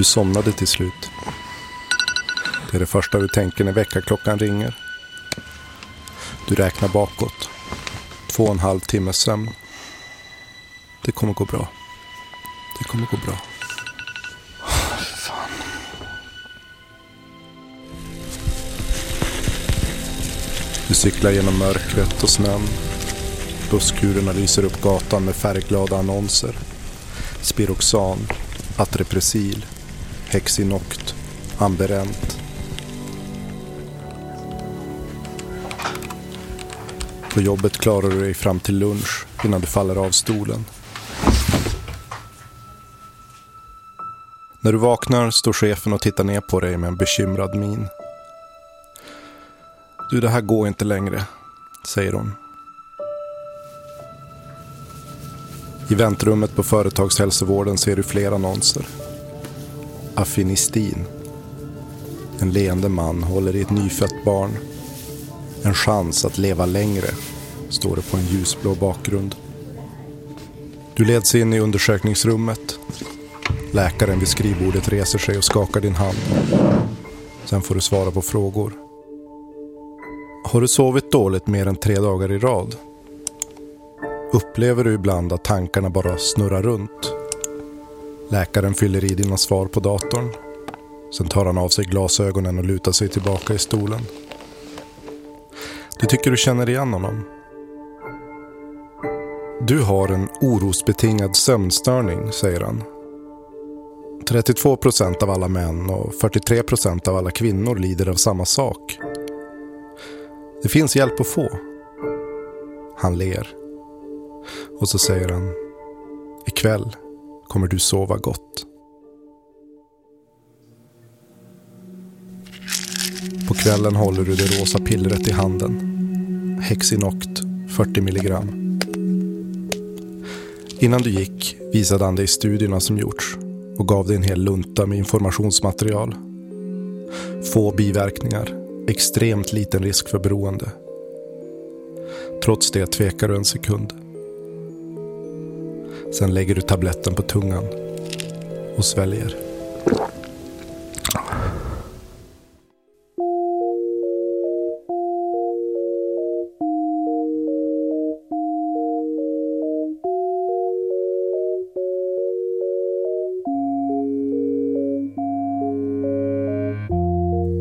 Du somnade till slut. Det är det första du tänker när väckarklockan ringer. Du räknar bakåt. Två och en halv timmes sömn. Det kommer gå bra. Det kommer gå bra. Du cyklar genom mörkret och snön. Busskurerna lyser upp gatan med färgglada annonser. Spiroxan, Atrepresil, Hexinoct, Amberent. På jobbet klarar du dig fram till lunch innan du faller av stolen. När du vaknar står chefen och tittar ner på dig med en bekymrad min. Du, det här går inte längre, säger hon. I väntrummet på företagshälsovården ser du fler annonser. Affinistin. En leende man håller i ett nyfött barn. En chans att leva längre, står det på en ljusblå bakgrund. Du leds in i undersökningsrummet. Läkaren vid skrivbordet reser sig och skakar din hand. Sen får du svara på frågor. Har du sovit dåligt mer än tre dagar i rad? Upplever du ibland att tankarna bara snurrar runt? Läkaren fyller i dina svar på datorn. Sen tar han av sig glasögonen och lutar sig tillbaka i stolen. Du tycker du känner igen honom. Du har en orosbetingad sömnstörning, säger han. 32 procent av alla män och 43 procent av alla kvinnor lider av samma sak. Det finns hjälp att få. Han ler. Och så säger han. Ikväll kommer du sova gott. På kvällen håller du det rosa pillret i handen. Hexinoct 40 milligram. Innan du gick visade han dig studierna som gjorts och gav dig en hel lunta med informationsmaterial. Få biverkningar, extremt liten risk för beroende. Trots det tvekar du en sekund. Sen lägger du tabletten på tungan och sväljer.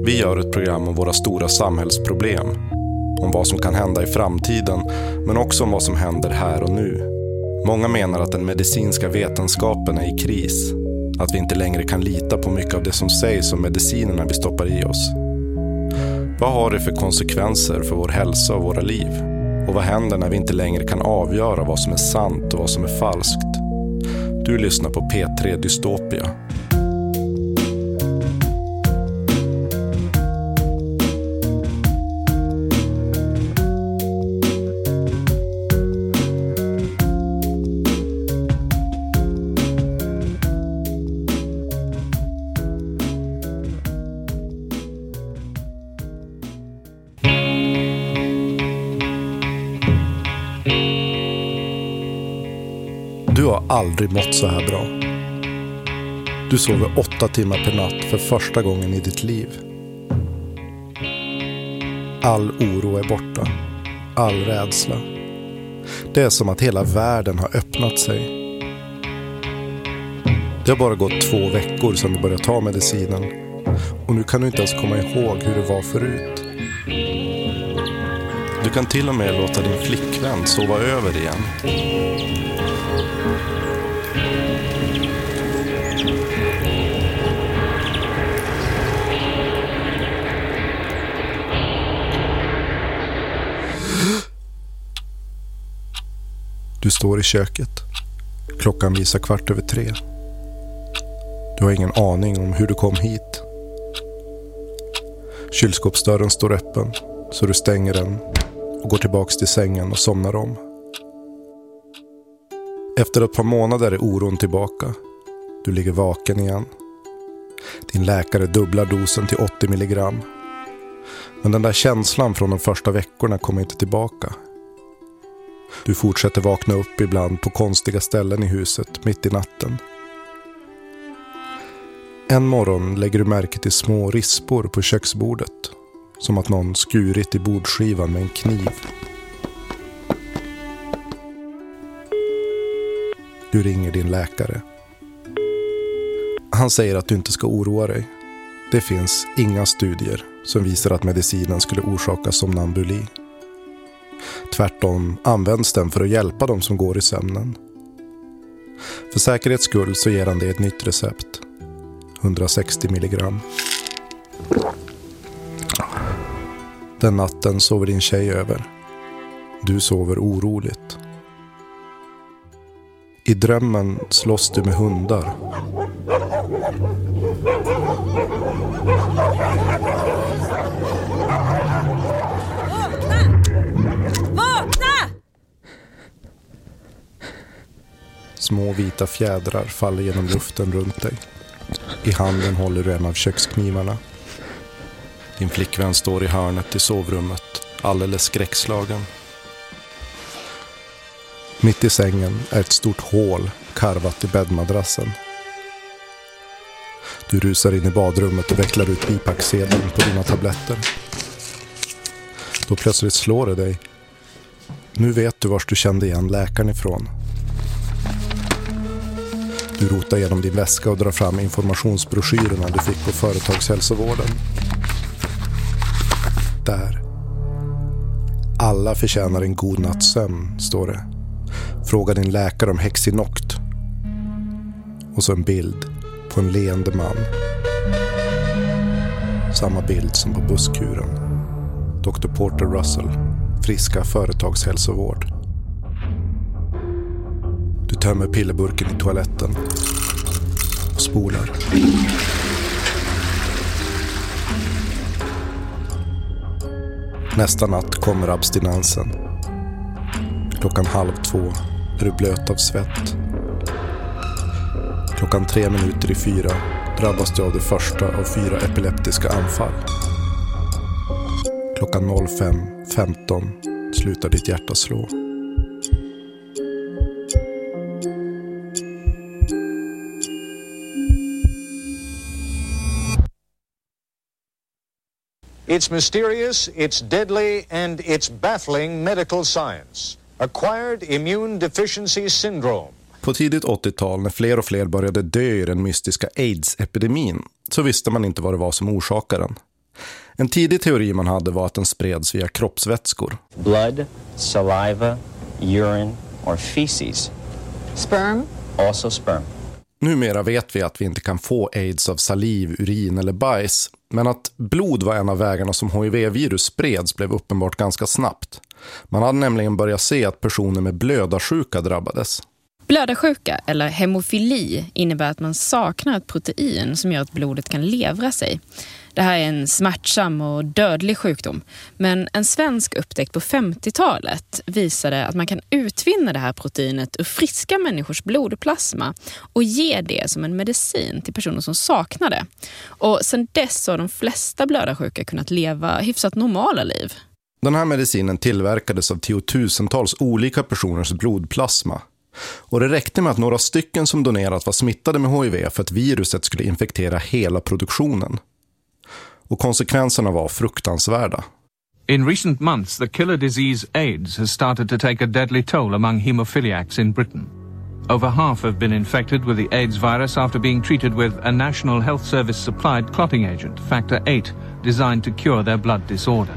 Vi gör ett program om våra stora samhällsproblem. Om vad som kan hända i framtiden, men också om vad som händer här och nu. Många menar att den medicinska vetenskapen är i kris. Att vi inte längre kan lita på mycket av det som sägs om medicinerna vi stoppar i oss. Vad har det för konsekvenser för vår hälsa och våra liv? Och vad händer när vi inte längre kan avgöra vad som är sant och vad som är falskt? Du lyssnar på P3 Dystopia. Aldrig mått så här bra. Du sover åtta timmar per natt för första gången i ditt liv. All oro är borta. All rädsla. Det är som att hela världen har öppnat sig. Det har bara gått två veckor sedan du började ta medicinen. Och nu kan du inte ens komma ihåg hur det var förut. Du kan till och med låta din flickvän sova över igen. Du står i köket. Klockan visar kvart över tre. Du har ingen aning om hur du kom hit. Kylskåpsdörren står öppen, så du stänger den och går tillbaks till sängen och somnar om. Efter ett par månader är oron tillbaka. Du ligger vaken igen. Din läkare dubblar dosen till 80 milligram. Men den där känslan från de första veckorna kommer inte tillbaka. Du fortsätter vakna upp ibland på konstiga ställen i huset mitt i natten. En morgon lägger du märke till små rispor på köksbordet. Som att någon skurit i bordskivan med en kniv. Du ringer din läkare. Han säger att du inte ska oroa dig. Det finns inga studier som visar att medicinen skulle orsaka somnambuli. Tvärtom används den för att hjälpa de som går i sömnen. För säkerhets skull så ger han dig ett nytt recept. 160 milligram. Den natten sover din tjej över. Du sover oroligt. I drömmen slåss du med hundar. Små vita fjädrar faller genom luften runt dig. I handen håller du en av köksknivarna. Din flickvän står i hörnet i sovrummet, alldeles skräckslagen. Mitt i sängen är ett stort hål karvat i bäddmadrassen. Du rusar in i badrummet och vecklar ut bipacksedeln på dina tabletter. Då plötsligt slår det dig. Nu vet du vars du kände igen läkaren ifrån. Du rotar igenom din väska och drar fram informationsbroschyrerna du fick på företagshälsovården. Där. Alla förtjänar en god natts sömn, står det. Fråga din läkare om Hexinoct. Och så en bild på en leende man. Samma bild som på busskuren. Dr Porter Russell, Friska företagshälsovård. Tömmer pillerburken i toaletten och spolar. Nästa natt kommer abstinensen. Klockan halv två är du blöt av svett. Klockan tre minuter i fyra drabbas du av det första av fyra epileptiska anfall. Klockan 05.15 slutar ditt hjärta slå. It's mysterious, it's deadly, and it's baffling medical science. Acquired immune deficiency syndrome. På tidigt 80-tal när fler och fler började dö i den mystiska aids-epidemin så visste man inte vad det var som orsakade den. En tidig teori man hade var att den spreds via kroppsvätskor. blood, saliva, urine, or feces. Sperm? Also sperm. Numera vet vi att vi inte kan få aids av saliv, urin eller bajs. Men att blod var en av vägarna som HIV-virus spreds blev uppenbart ganska snabbt. Man hade nämligen börjat se att personer med blödarsjuka drabbades. Blödarsjuka, eller hemofili, innebär att man saknar ett protein som gör att blodet kan levra sig. Det här är en smärtsam och dödlig sjukdom. Men en svensk upptäckt på 50-talet visade att man kan utvinna det här proteinet ur friska människors blodplasma och ge det som en medicin till personer som saknar det. Och sen dess har de flesta blödarsjuka kunnat leva hyfsat normala liv. Den här medicinen tillverkades av tiotusentals olika personers blodplasma. Och det räckte med att några stycken som donerat var smittade med HIV för att viruset skulle infektera hela produktionen. Och konsekvenserna var fruktansvärda. In recent months, the killer disease AIDS has started to take a deadly toll among hemophiliacs in Britain. Over half have been infected with the AIDS virus after being treated with a National Health Service supplied clotting agent, factor 8, designed to cure their blood disorder.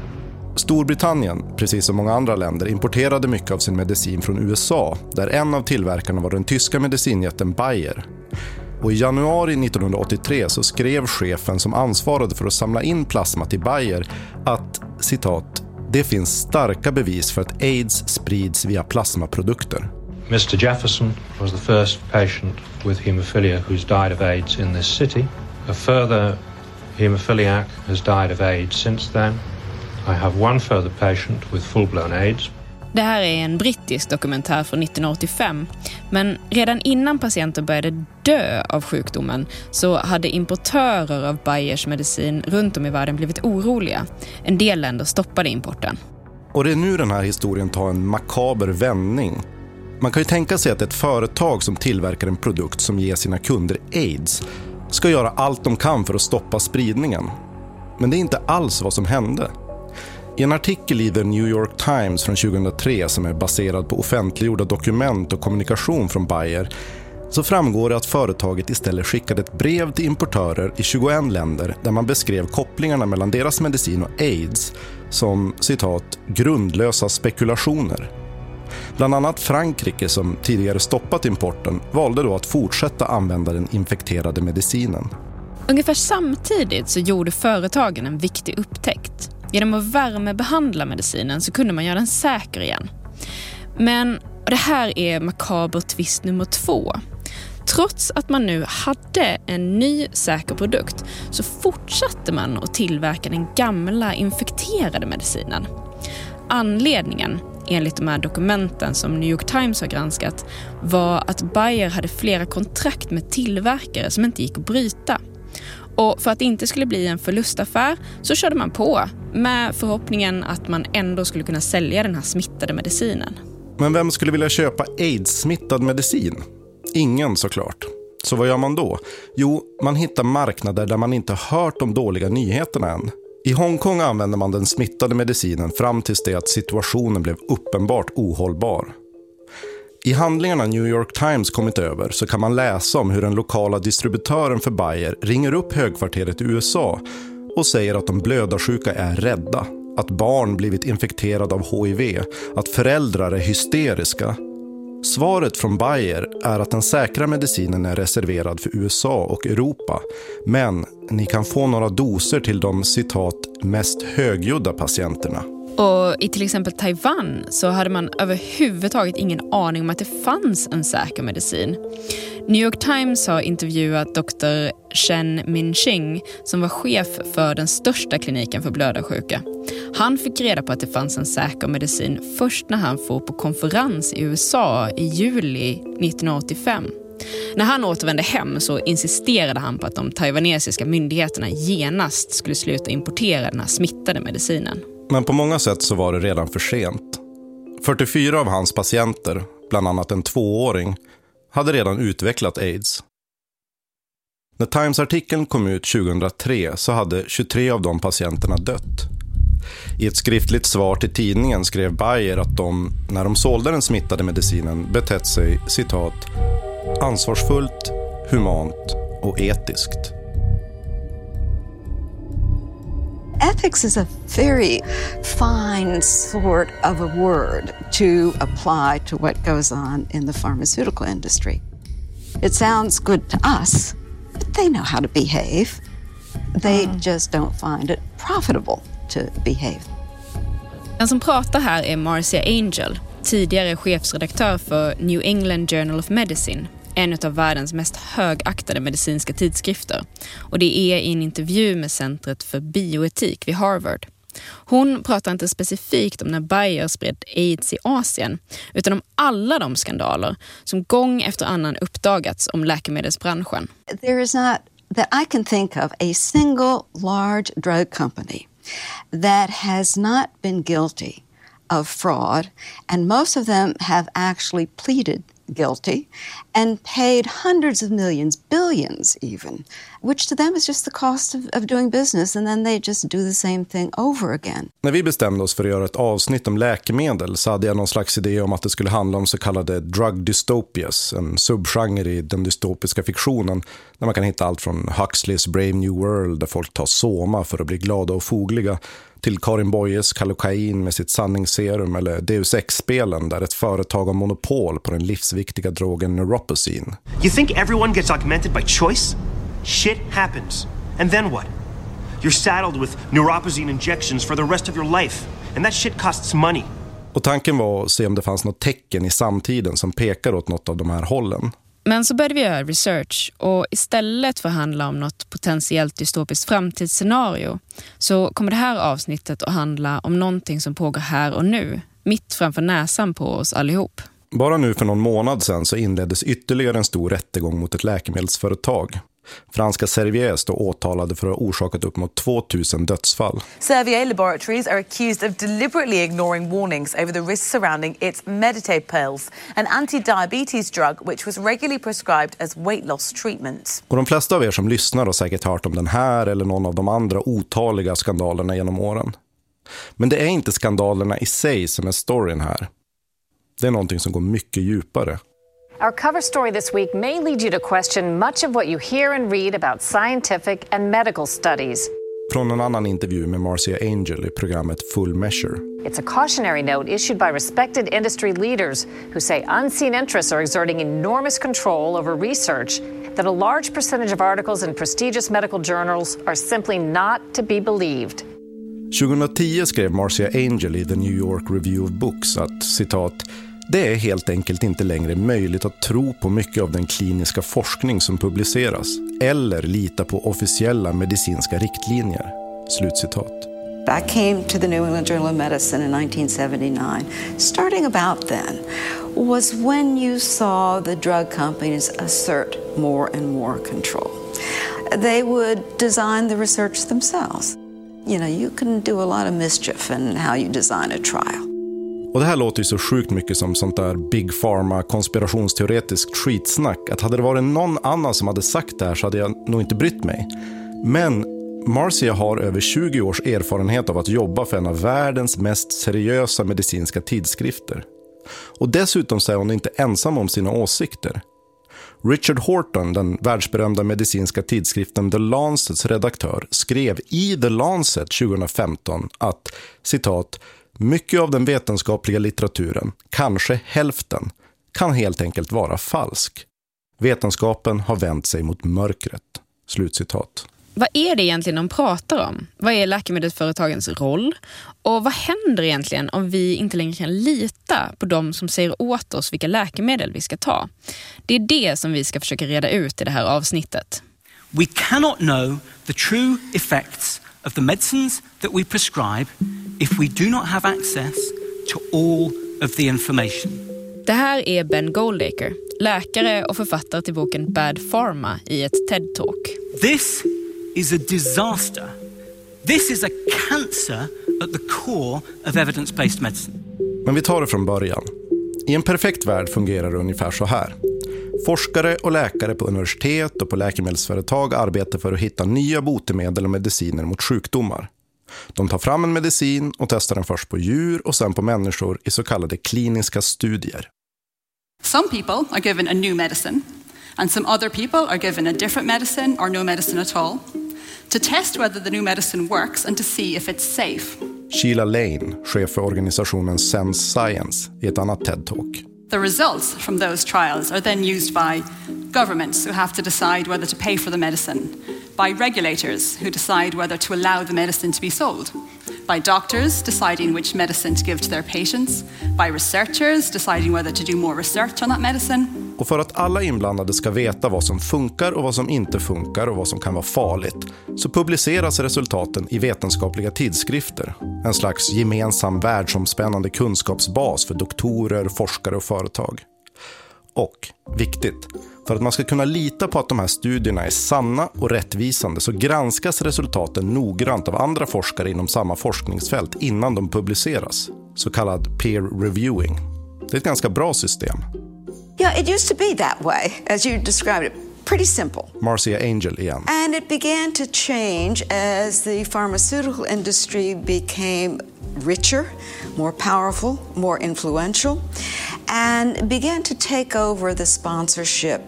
Storbritannien, precis som många andra länder, importerade mycket av sin medicin från USA, där en av tillverkarna var den tyska medicinjätten Bayer. Och I januari 1983 så skrev chefen som ansvarade för att samla in plasma till Bayer att citat, det finns starka bevis för att aids sprids via plasmaprodukter. Mr. Jefferson was the first patient with haemophilia who's died of AIDS in this city. A further haemophiliac has died of AIDS since then. I have one further patient with full-blown AIDS. Det här är en brittisk dokumentär från 1985. Men redan innan patienten började dö av sjukdomen så hade importörer av Bayers medicin runt om i världen blivit oroliga. En del länder stoppade importen. Och det är nu den här historien tar en makaber vändning. Man kan ju tänka sig att ett företag som tillverkar en produkt som ger sina kunder aids ska göra allt de kan för att stoppa spridningen. Men det är inte alls vad som hände. I en artikel i The New York Times från 2003 som är baserad på offentliggjorda dokument och kommunikation från Bayer så framgår det att företaget istället skickade ett brev till importörer i 21 länder där man beskrev kopplingarna mellan deras medicin och aids som citat grundlösa spekulationer. Bland annat Frankrike, som tidigare stoppat importen, valde då att fortsätta använda den infekterade medicinen. Ungefär samtidigt så gjorde företagen en viktig upptäckt. Genom att värmebehandla medicinen så kunde man göra den säker igen. Men det här är makaber twist nummer två. Trots att man nu hade en ny säker produkt så fortsatte man att tillverka den gamla infekterade medicinen. Anledningen, enligt de här dokumenten som New York Times har granskat, var att Bayer hade flera kontrakt med tillverkare som inte gick att bryta. Och för att det inte skulle bli en förlustaffär så körde man på med förhoppningen att man ändå skulle kunna sälja den här smittade medicinen. Men vem skulle vilja köpa aids-smittad medicin? Ingen såklart. Så vad gör man då? Jo, man hittar marknader där man inte hört de dåliga nyheterna än. I Hongkong använde man den smittade medicinen fram tills det att situationen blev uppenbart ohållbar. I handlingarna New York Times kommit över så kan man läsa om hur den lokala distributören för Bayer ringer upp högkvarteret i USA och säger att de blödarsjuka är rädda, att barn blivit infekterade av HIV, att föräldrar är hysteriska. Svaret från Bayer är att den säkra medicinen är reserverad för USA och Europa, men ni kan få några doser till de citat mest högljudda patienterna. Och i till exempel Taiwan så hade man överhuvudtaget ingen aning om att det fanns en säker medicin. New York Times har intervjuat doktor Chen Minxing som var chef för den största kliniken för blödarsjuka. Han fick reda på att det fanns en säker medicin först när han for på konferens i USA i juli 1985. När han återvände hem så insisterade han på att de taiwanesiska myndigheterna genast skulle sluta importera den här smittade medicinen. Men på många sätt så var det redan för sent. 44 av hans patienter, bland annat en tvååring, hade redan utvecklat aids. När Times-artikeln kom ut 2003 så hade 23 av de patienterna dött. I ett skriftligt svar till tidningen skrev Bayer att de, när de sålde den smittade medicinen, betett sig citat ansvarsfullt, humant och etiskt. Ethics is a very fine sort of a word to apply to what goes on in the pharmaceutical industry. It sounds good to us, but they know how to behave. They mm. just don't find it profitable to behave. Den som pratar här är Marcia Angel, tidigare chefsredaktör för New England Journal of Medicine en av världens mest högaktade medicinska tidskrifter. Och det är i en intervju med Centret för bioetik vid Harvard. Hon pratar inte specifikt om när Bayer spred aids i Asien, utan om alla de skandaler som gång efter annan uppdagats om läkemedelsbranschen. There is not that I can think of a single large drug company that has not been guilty of fraud, and most of them have actually pleaded guilty and paid hundreds of millions, billions even, which to them is just the cost of, of, doing business and then they just do the same thing over again. När vi bestämde oss för att göra ett avsnitt om läkemedel så hade jag någon slags idé om att det skulle handla om så kallade drug dystopias, en subgenre i den dystopiska fiktionen där man kan hitta allt från Huxleys Brave New World där folk tar soma för att bli glada och fogliga till Karin Boyes Kallocain med sitt sanningsserum eller Deus Ex-spelen där ett företag har monopol på den livsviktiga drogen neuroposin. You think everyone gets augmented by choice? Shit happens. And then what? You're saddled with neuroposin injections for the rest of your life. And that shit costs money. Och tanken var att se om det fanns något tecken i samtiden som pekar åt något av de här hållen. Men så började vi göra research och istället för att handla om något potentiellt dystopiskt framtidsscenario så kommer det här avsnittet att handla om någonting som pågår här och nu, mitt framför näsan på oss allihop. Bara nu för någon månad sedan så inleddes ytterligare en stor rättegång mot ett läkemedelsföretag. Franska Servier står åtalade för att ha orsakat upp mot 2000 dödsfall. Servier Laboratories are accused of deliberately ignoring warnings over the risks surrounding its Meditate pills, an anti-diabetes drug which was regularly prescribed as weight loss treatment. Och de flesta av er som lyssnar har säkert hört om den här eller någon av de andra otaliga skandalerna genom åren. Men det är inte skandalerna i sig som är storyn här. Det är någonting som går mycket djupare. Our cover story this week may lead you to question much of what you hear and read about scientific and medical studies. Från en annan intervju med Marcia Angel i programmet Full Measure. It's a cautionary note issued by respected industry leaders who say unseen interests are exerting enormous control over research, that a large percentage of articles in prestigious medical journals are simply not to be believed. 2010 skrev Marcia Angel i The New York Review of Books att citat det är helt enkelt inte längre möjligt att tro på mycket av den kliniska forskning som publiceras eller lita på officiella medicinska riktlinjer. Slutcitat. I came to the New England Journal of Medicine in 1979. Starting about then was when you saw the drug companies assert more and more control. They would design the research themselves. You know, you can do a lot of mischief in how you design a trial. Och det här låter ju så sjukt mycket som sånt där Big Pharma konspirationsteoretiskt skitsnack. Att hade det varit någon annan som hade sagt det här så hade jag nog inte brytt mig. Men Marcia har över 20 års erfarenhet av att jobba för en av världens mest seriösa medicinska tidskrifter. Och dessutom så är hon inte ensam om sina åsikter. Richard Horton, den världsberömda medicinska tidskriften The Lancets redaktör, skrev i The Lancet 2015 att citat mycket av den vetenskapliga litteraturen, kanske hälften, kan helt enkelt vara falsk. Vetenskapen har vänt sig mot mörkret. Slutcitat. Vad är det egentligen de pratar om? Vad är läkemedelsföretagens roll? Och vad händer egentligen om vi inte längre kan lita på de som säger åt oss vilka läkemedel vi ska ta? Det är det som vi ska försöka reda ut i det här avsnittet. We cannot know the true effects of the medicines that we prescribe if we do not have access to all of the information. Det här är Ben Goldacre, läkare och författare till boken Bad Pharma i ett TED-talk. This is a disaster. This is a cancer at the core of evidence-based medicine. Men vi tar det från början. I en perfekt värld fungerar det ungefär så här. Forskare och läkare på universitet och på läkemedelsföretag arbetar för att hitta nya botemedel och mediciner mot sjukdomar. De tar fram en medicin och testar den först på djur och sen på människor i så kallade kliniska studier. Some people are given a new medicine and some other people are given a different medicine or no medicine at all to test whether the new medicine works and to see if it's safe. Sheila Lane, chef för organisationen Sense Science, i ett annat TED-talk. The results from those trials are then used by governments who have to decide whether to pay for the medicine, by regulators who decide whether to allow the medicine to be sold, by doctors deciding which medicine to give to their patients, by researchers deciding whether to do more research on that medicine. Och för att alla inblandade ska veta vad som funkar och vad som inte funkar och vad som kan vara farligt så publiceras resultaten i vetenskapliga tidskrifter. En slags gemensam världsomspännande kunskapsbas för doktorer, forskare och företag. Och, viktigt, för att man ska kunna lita på att de här studierna är sanna och rättvisande så granskas resultaten noggrant av andra forskare inom samma forskningsfält innan de publiceras. Så kallad peer reviewing. Det är ett ganska bra system. Yeah, it used to be that way, as you described it. Pretty simple. Marcia Angel igen. And it began to change as the pharmaceutical industry became richer, more powerful, more influential, and began to take over the sponsorship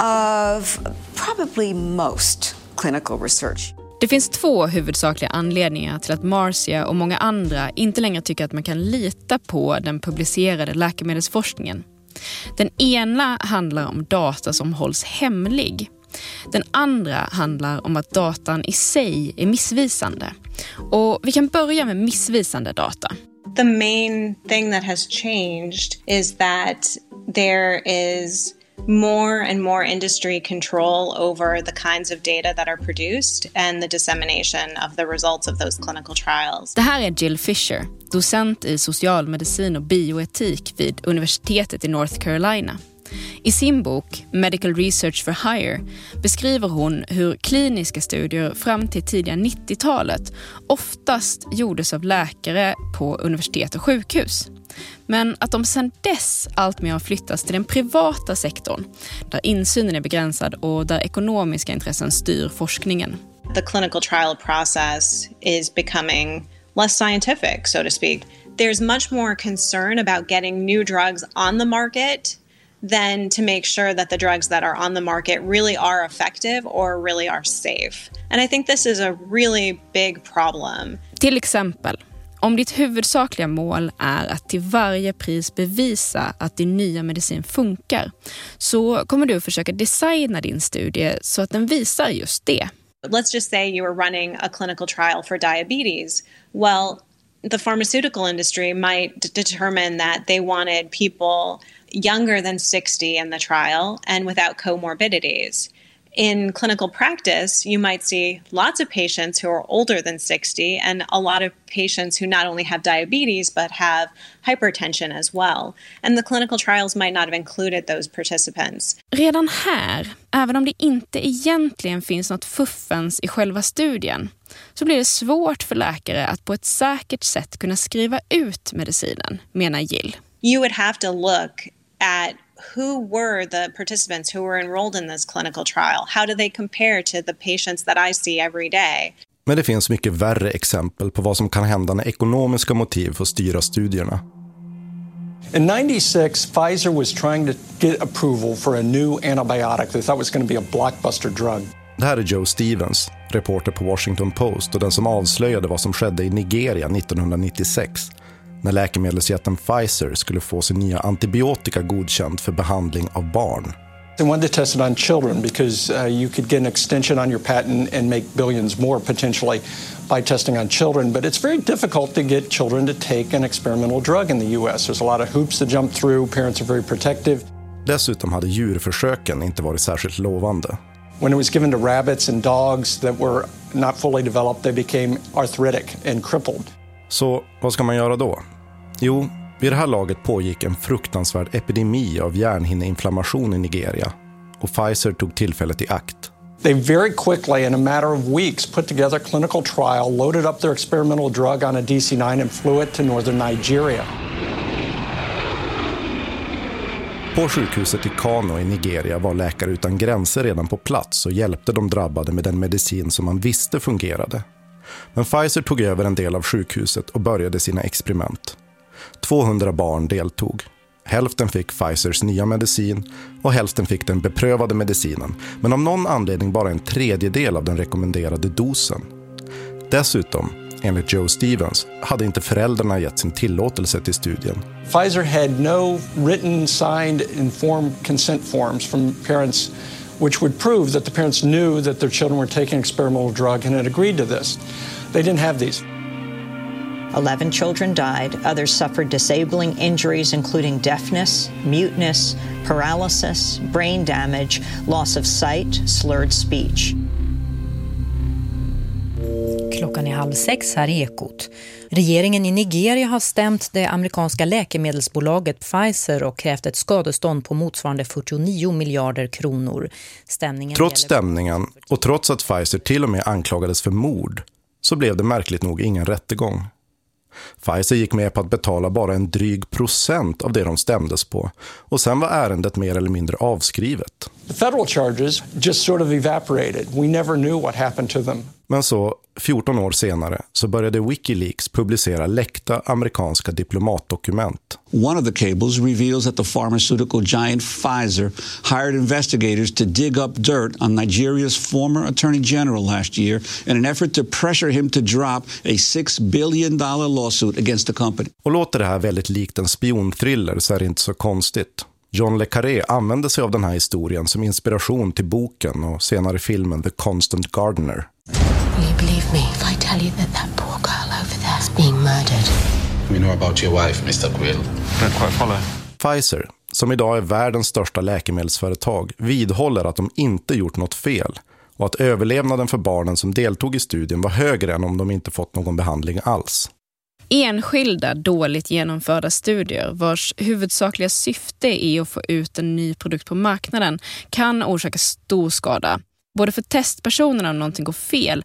of probably most clinical research. Det finns två huvudsakliga anledningar till att Marcia och många andra inte längre tycker att man kan lita på den publicerade läkemedelsforskningen. Den ena handlar om data som hålls hemlig. Den andra handlar om att datan i sig är missvisande. Och vi kan börja med missvisande data. The main thing that has changed is that there is more and more industry control over the kinds of data that are produced and the dissemination of the results of those clinical trials. Det här är Jill Fisher, docent i socialmedicin och bioetik vid universitetet i North Carolina. I sin bok Medical Research for Hire beskriver hon hur kliniska studier fram till tidiga 90-talet oftast gjordes av läkare på universitet och sjukhus. Men att de sedan dess alltmer har flyttats till den privata sektorn där insynen är begränsad och där ekonomiska intressen styr forskningen. The clinical trial process is becoming less scientific, so to speak. There's much more concern about getting new drugs on the market than to make sure that the drugs that are on the market really are effective or really are safe. And I think this is a really big problem. Till exempel, om ditt huvudsakliga mål är att till varje pris bevisa att din nya medicin funkar så kommer du försöka designa din studie så att den visar just det. Let's just say you are running a clinical trial for diabetes. Well, the pharmaceutical industry might determine that they wanted people younger than 60 in the trial and without comorbidities. In clinical practice, you might see lots of patients who are older than 60 and a lot of patients who not only have diabetes but have hypertension as well. And the clinical trials might not have included those participants. Redan här, även om det inte egentligen finns något fuffens i själva studien, så blir det svårt för läkare att på ett säkert sätt kunna skriva ut medicinen, menar Jill. You would have to look at who were the participants who were enrolled in this clinical trial? How do they compare to the patients that I see every day? Men det finns mycket värre exempel på vad som kan hända när ekonomiska motiv får styra studierna. In 96, Pfizer was trying to get approval for a new antibiotic they thought was going to be a blockbuster drug. Det här är Joe Stevens, reporter på Washington Post och den som avslöjade vad som skedde i Nigeria 1996 när läkemedelsjätten Pfizer skulle få sin nya antibiotika godkänd för behandling av barn. They wanted to test it on children because uh, you could get an extension on your patent and make billions more potentially by testing on children. But it's very difficult to get children to take an experimental drug in the US. There's a lot of hoops to jump through. Parents are very protective. Dessutom hade djurförsöken inte varit särskilt lovande. When it was given to rabbits and dogs that were not fully developed, they became arthritic and crippled. Så vad ska man göra då? Jo, vid det här laget pågick en fruktansvärd epidemi av hjärnhinneinflammation i Nigeria och Pfizer tog tillfället i akt. They very quickly, in a matter of weeks, put together a clinical trial, loaded up their experimental drug on a DC 9, and flew it to northern Nigeria. På sjukhuset i Kano i Nigeria var Läkare utan gränser redan på plats och hjälpte de drabbade med den medicin som man visste fungerade. Men Pfizer tog över en del av sjukhuset och började sina experiment. 200 barn deltog. Hälften fick Pfizers nya medicin och hälften fick den beprövade medicinen. Men av någon anledning bara en tredjedel av den rekommenderade dosen. Dessutom, enligt Joe Stevens, hade inte föräldrarna gett sin tillåtelse till studien. Pfizer had no written, signed, informed consent forms from parents which would prove that the parents knew that their children were taking experimental drug and had agreed to this. They didn't have these. 11 children died. Others suffered disabling injuries, including deafness, muteness, paralysis, brain damage, loss of sight, slurred speech. Klockan är halv sex här i Ekot. Regeringen i Nigeria har stämt det amerikanska läkemedelsbolaget Pfizer och krävt ett skadestånd på motsvarande 49 miljarder kronor. Stämningen trots stämningen och trots att Pfizer till och med anklagades för mord så blev det märkligt nog ingen rättegång. Pfizer gick med på att betala bara en dryg procent av det de stämdes på och sen var ärendet mer eller mindre avskrivet. The federal charges just sort of evaporated. We never knew what happened to them. Men så, 14 år senare, så började Wikileaks publicera läckta amerikanska diplomatdokument. One of the cables reveals that the pharmaceutical giant Pfizer hired investigators to dig up dirt on Nigeria's former attorney general last year in an effort to pressure him to drop a $6 billion lawsuit against the company. Och låter det här väldigt likt en spionthriller så är det inte så konstigt. John le Carré använde sig av den här historien som inspiration till boken och senare filmen The Constant Gardener. Will you believe me if I tell you that that poor girl over there is being murdered? We know about your wife, Mr. Quill. Don't quite follow. Pfizer, som idag är världens största läkemedelsföretag, vidhåller att de inte gjort något fel och att överlevnaden för barnen som deltog i studien var högre än om de inte fått någon behandling alls. Enskilda dåligt genomförda studier vars huvudsakliga syfte är att få ut en ny produkt på marknaden kan orsaka stor skada. Både för testpersonerna om någonting går fel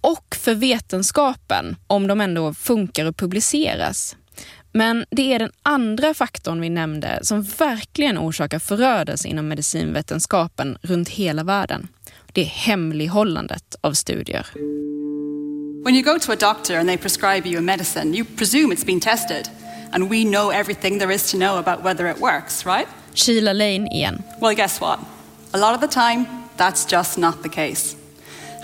och för vetenskapen om de ändå funkar och publiceras. Men det är den andra faktorn vi nämnde som verkligen orsakar förödelse inom medicinvetenskapen runt hela världen. Det är hemlighållandet av studier. When you go to a doctor and they prescribe you a medicine, you presume it's been tested. And we know everything there is to know about whether it works, right? Sheila Lane igen. Well, guess what? A lot of the time, that's just not the case.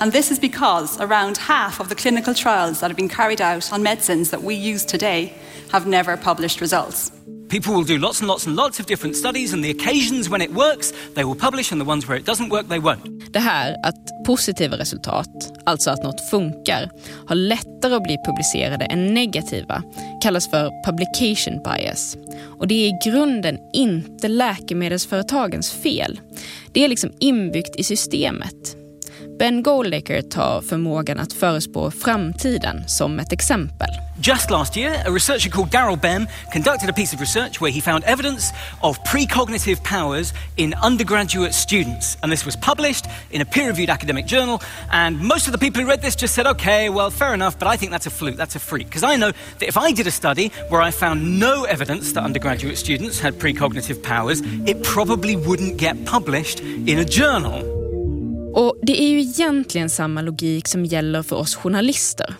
And this is because around half of the clinical trials that have been carried out on medicines that we use today have never published results. People will do lots and lots and lots of different studies, and the occasions when it works, they will publish, and the ones where it doesn't work, they won't. Det här att positiva resultat, alltså att något funkar, har lättare att bli publicerade än negativa kallas för publication bias. Och det är i grunden inte läkemedelsföretagens fel. Det är liksom inbyggt i systemet. Ben Goldacre tar förmågan att förespå framtiden som ett exempel. Just last year, a researcher called Daryl Bem conducted a piece of research where he found evidence of precognitive powers in undergraduate students. And this was published in a peer reviewed academic journal. And most of the people who read this just said, okay, well, fair enough, but I think that's a fluke, that's a freak. Because I know that if I did a study where I found no evidence that undergraduate students had precognitive powers, it probably wouldn't get published in a journal. Och det är ju egentligen samma logik som gäller för oss journalister.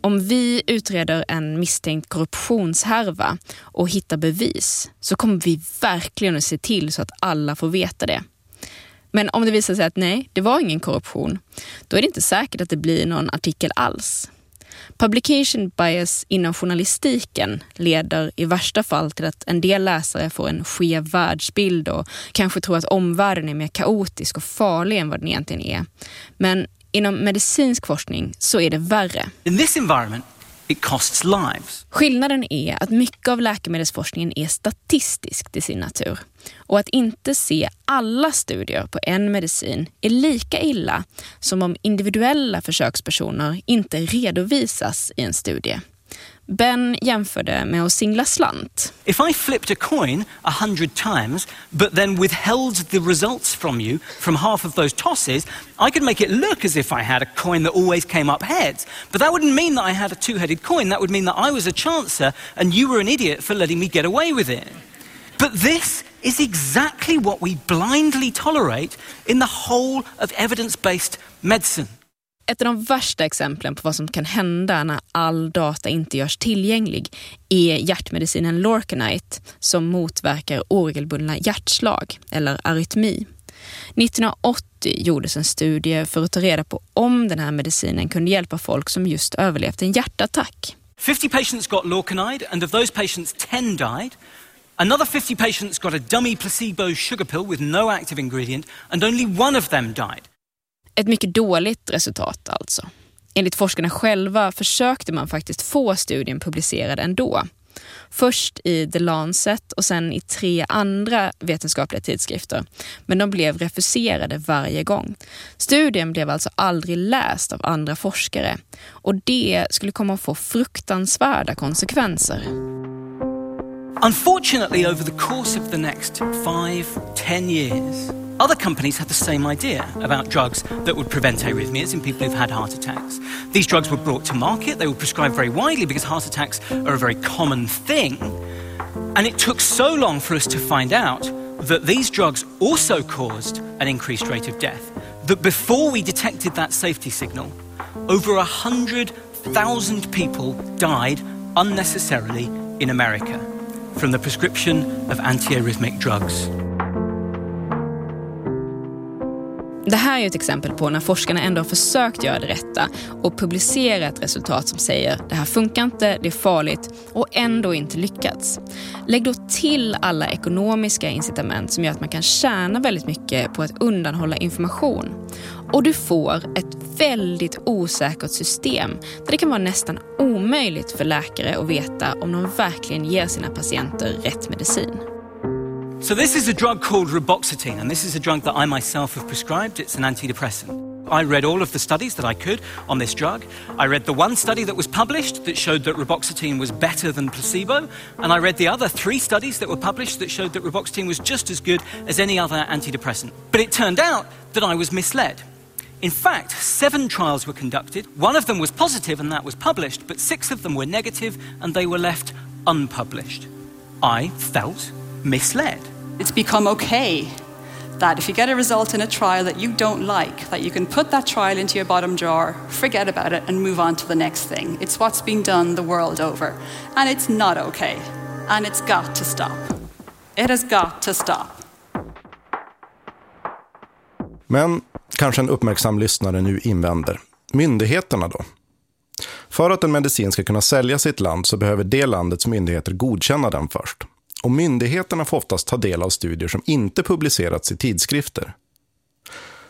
Om vi utreder en misstänkt korruptionshärva och hittar bevis så kommer vi verkligen att se till så att alla får veta det. Men om det visar sig att nej, det var ingen korruption, då är det inte säkert att det blir någon artikel alls. Publication bias inom journalistiken leder i värsta fall till att en del läsare får en skev världsbild och kanske tror att omvärlden är mer kaotisk och farlig än vad den egentligen är. Men inom medicinsk forskning så är det värre. In this environment, it costs lives. Skillnaden är att mycket av läkemedelsforskningen är statistisk till sin natur. Och att inte se alla studier på en medicin är lika illa som om individuella försökspersoner inte redovisas i en studie. Ben jämförde med att singla slant. If I flipped a coin a hundred times, but then withheld the results from you from half of those tosses, I could make it look as if I had a coin that always came up heads. But that wouldn't mean that I had a two headed coin. That would mean that I was a chancer and you were an idiot for letting me get away with it. But this is exactly what we blindly tolerate in the whole of evidence based medicine. Ett av de värsta exemplen på vad som kan hända när all data inte görs tillgänglig är hjärtmedicinen Lorcanite som motverkar oregelbundna hjärtslag eller arytmi. 1980 gjordes en studie för att ta reda på om den här medicinen kunde hjälpa folk som just överlevt en hjärtattack. 50 patients got Lorcanide, and of those patients, 10 died. Another 50 patients got a dummy placebo sugar pill with no active ingredient, and only one of them died. Ett mycket dåligt resultat alltså. Enligt forskarna själva försökte man faktiskt få studien publicerad ändå. Först i The Lancet och sen i tre andra vetenskapliga tidskrifter. Men de blev refuserade varje gång. Studien blev alltså aldrig läst av andra forskare och det skulle komma att få fruktansvärda konsekvenser. Unfortunately, over the course of the next five, ten years, other companies had the same idea about drugs that would prevent arrhythmias in people who've had heart attacks. These drugs were brought to market, they were prescribed very widely because heart attacks are a very common thing. And it took so long for us to find out that these drugs also caused an increased rate of death that before we detected that safety signal, over 100,000 people died unnecessarily in America from the prescription of antiarrhythmic drugs. Det här är ett exempel på när forskarna ändå har försökt göra det rätta och publicera ett resultat som säger det här funkar inte, det är farligt och ändå inte lyckats. Lägg då till alla ekonomiska incitament som gör att man kan tjäna väldigt mycket på att undanhålla information. Och du får ett väldigt osäkert system där det kan vara nästan omöjligt för läkare att veta om de verkligen ger sina patienter rätt medicin. So this is a drug called reboxetine, and this is a drug that I myself have prescribed. It's an antidepressant. I read all of the studies that I could on this drug. I read the one study that was published that showed that reboxetine was better than placebo, and I read the other three studies that were published that showed that reboxetine was just as good as any other antidepressant. But it turned out that I was misled. In fact, seven trials were conducted. One of them was positive, and that was published, but six of them were negative, and they were left unpublished. I felt misled. It's become okay that if you get a result in a trial that you don't like, that you can put that trial into your bottom drawer, forget about it, and move on to the next thing. It's what's being done the world over. And it's not okay. And it's got to stop. It has got to stop. Men kanske en uppmärksam lyssnare nu invänder. Myndigheterna då? För att en medicin ska kunna säljas i ett land så behöver det landets myndigheter godkänna den först. Och myndigheterna får oftast ta del av studier som inte publicerats i tidskrifter.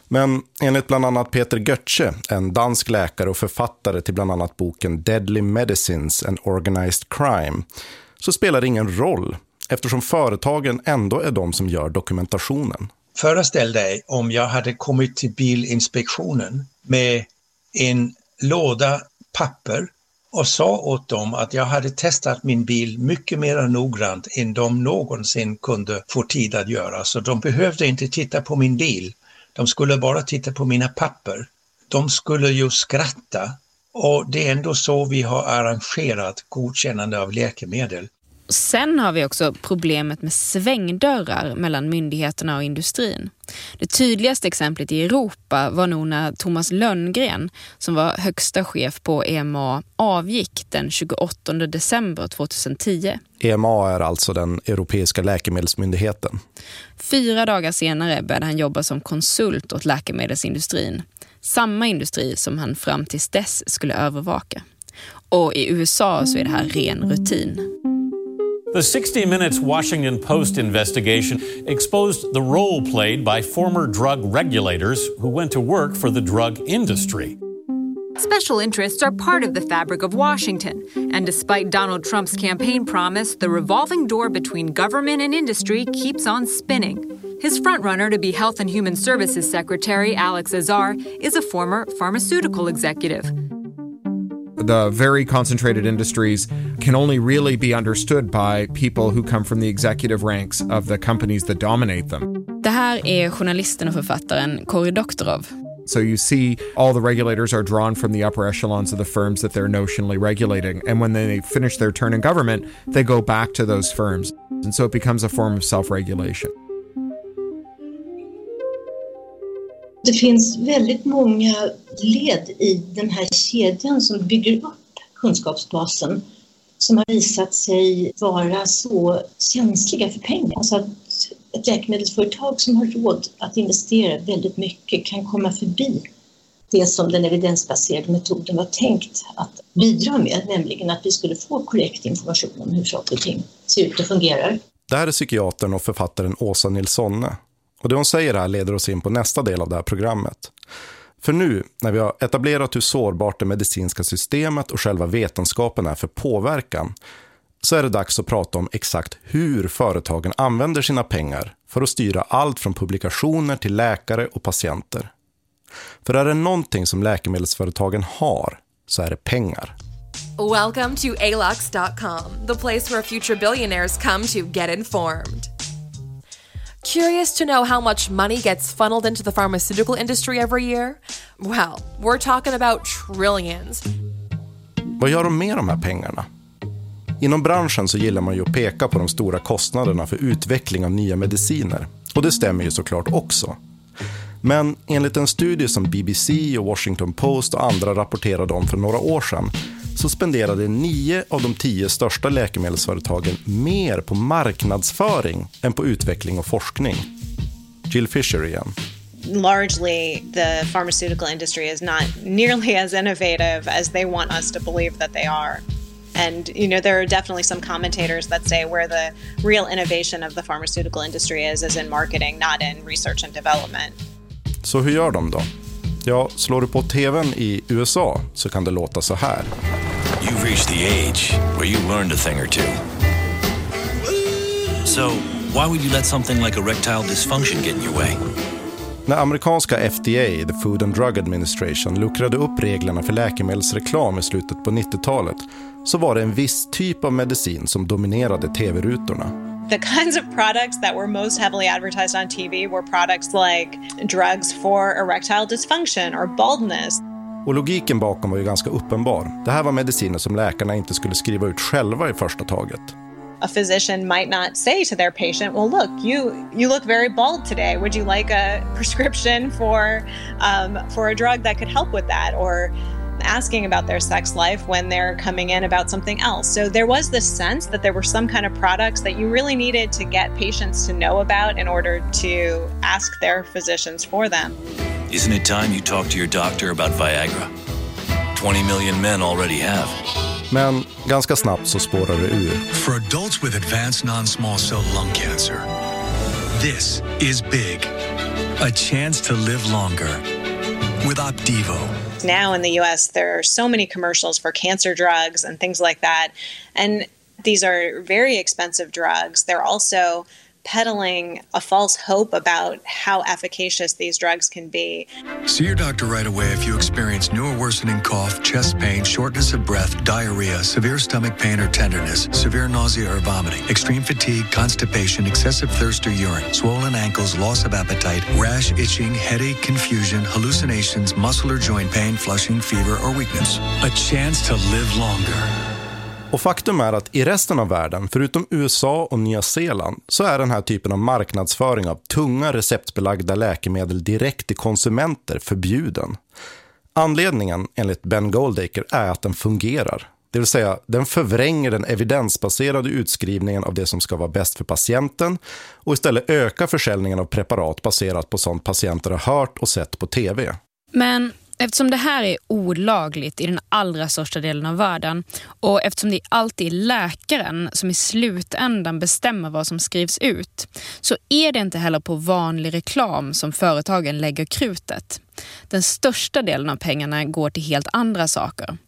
Men enligt bland annat Peter Götze, en dansk läkare och författare till bland annat boken Deadly Medicines and Organized Crime, så spelar det ingen roll eftersom företagen ändå är de som gör dokumentationen. Föreställ dig om jag hade kommit till bilinspektionen med en låda papper och sa åt dem att jag hade testat min bil mycket mer noggrant än de någonsin kunde få tid att göra. Så de behövde inte titta på min bil. De skulle bara titta på mina papper. De skulle ju skratta och det är ändå så vi har arrangerat godkännande av läkemedel. Sen har vi också problemet med svängdörrar mellan myndigheterna och industrin. Det tydligaste exemplet i Europa var nog när Thomas Lönngren, som var högsta chef på EMA, avgick den 28 december 2010. EMA är alltså den europeiska läkemedelsmyndigheten. Fyra dagar senare började han jobba som konsult åt läkemedelsindustrin. Samma industri som han fram tills dess skulle övervaka. Och i USA så är det här ren rutin. The 60 Minutes Washington Post investigation exposed the role played by former drug regulators who went to work for the drug industry. Special interests are part of the fabric of Washington, and despite Donald Trump's campaign promise, the revolving door between government and industry keeps on spinning. His frontrunner to be Health and Human Services Secretary, Alex Azar, is a former pharmaceutical executive. The very concentrated industries can only really be understood by people who come from the executive ranks of the companies that dominate them. Det här är journalisten och författaren Cory Doktorov. So you see all the regulators are drawn from the upper echelons of the firms that they're notionally regulating. And when they finish their turn in government, they go back to those firms. And so it becomes a form of self-regulation. Det finns väldigt många led i den här kedjan som bygger upp kunskapsbasen som har visat sig vara så känsliga för pengar. Alltså att ett läkemedelsföretag som har råd att investera väldigt mycket kan komma förbi det som den evidensbaserade metoden var tänkt att bidra med, nämligen att vi skulle få korrekt information om hur saker och ting ser ut och fungerar. Det här är psykiatern och författaren Åsa Nilssonne och det hon säger här leder oss in på nästa del av det här programmet. För nu, när vi har etablerat hur sårbart det medicinska systemet och själva vetenskapen är för påverkan, så är det dags att prata om exakt hur företagen använder sina pengar för att styra allt från publikationer till läkare och patienter. För är det någonting som läkemedelsföretagen har, så är det pengar. Welcome to Alox.com, the place where future billionaires come to get informed. Curious to know how much money gets funneled into the pharmaceutical industry every year? Well, we're talking about trillions. Vad gör de med de här pengarna? Inom branschen så gillar man ju att peka på de stora kostnaderna för utveckling av nya mediciner. Och det stämmer ju såklart också. Men enligt en studie som BBC och Washington Post och andra rapporterade om för några år sedan så spenderade nio av de tio största läkemedelsföretagen mer på marknadsföring än på utveckling och forskning. Jill Fisher igen. largely the pharmaceutical industry is not nearly as innovative as they want us to believe that they are. And you know there are definitely some commentators that say where the real innovation of the pharmaceutical industry is is in marketing, not in research and development. Så hur gör de då? Ja, slår du på tvn i USA så kan det låta så här. You've reached the age where you learned a thing or two. So, why would you let something like erectile dysfunction get in your way? När amerikanska FDA, the Food and Drug Administration, luckrade upp reglerna för läkemedelsreklam i slutet på 90-talet så var det en viss typ av medicin som dominerade tv-rutorna. The kinds of products that were most heavily advertised on TV were products like drugs for erectile dysfunction or baldness. Och logiken bakom var ju ganska uppenbar. Det här var mediciner som läkarna inte skulle skriva ut själva i första taget. a physician might not say to their patient, "Well, look, you you look very bald today. Would you like a prescription for um, for a drug that could help with that?" Or asking about their sex life when they're coming in about something else. So there was this sense that there were some kind of products that you really needed to get patients to know about in order to ask their physicians for them. Isn't it time you talk to your doctor about Viagra? 20 million men already have. Men ganska snabbt så spårar det ur. For adults with advanced non-small cell lung cancer, this is big. A chance to live longer with Opdivo. Now in the US, there are so many commercials for cancer drugs and things like that. And these are very expensive drugs. They're also peddling a false hope about how efficacious these drugs can be. See your doctor right away if you experience new or worsening cough, chest pain, shortness of breath, diarrhea, severe stomach pain or tenderness, severe nausea or vomiting, extreme fatigue, constipation, excessive thirst or urine, swollen ankles, loss of appetite, rash, itching, headache, confusion, hallucinations, muscle or joint pain, flushing, fever or weakness. A chance to live longer. Och faktum är att i resten av världen, förutom USA och Nya Zeeland, så är den här typen av marknadsföring av tunga receptbelagda läkemedel direkt till konsumenter förbjuden. Anledningen, enligt Ben Goldacre, är att den fungerar. Det vill säga, den förvränger den evidensbaserade utskrivningen av det som ska vara bäst för patienten och istället ökar försäljningen av preparat baserat på sånt patienter har hört och sett på tv. Men Eftersom det här är olagligt i den allra största delen av världen och eftersom det alltid är läkaren som i slutändan bestämmer vad som skrivs ut så är det inte heller på vanlig reklam som företagen lägger krutet. Den största delen av pengarna går till helt andra saker.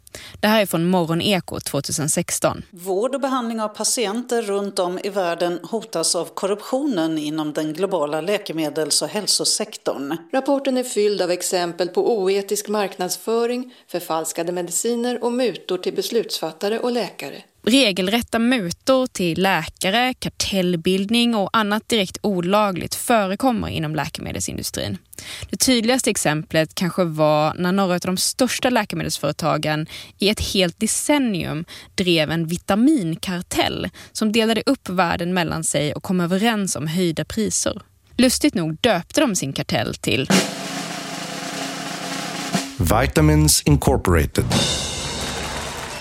Det här är från Morgoneko 2016. Vård och behandling av patienter runt om i världen hotas av korruptionen inom den globala läkemedels och hälsosektorn. Rapporten är fylld av exempel på oetisk marknadsföring, förfalskade mediciner och mutor till beslutsfattare och läkare. Regelrätta mutor till läkare, kartellbildning och annat direkt olagligt förekommer inom läkemedelsindustrin. Det tydligaste exemplet kanske var när några av de största läkemedelsföretagen i ett helt decennium drev en vitaminkartell som delade upp världen mellan sig och kom överens om höjda priser. Lustigt nog döpte de sin kartell till Vitamins Incorporated.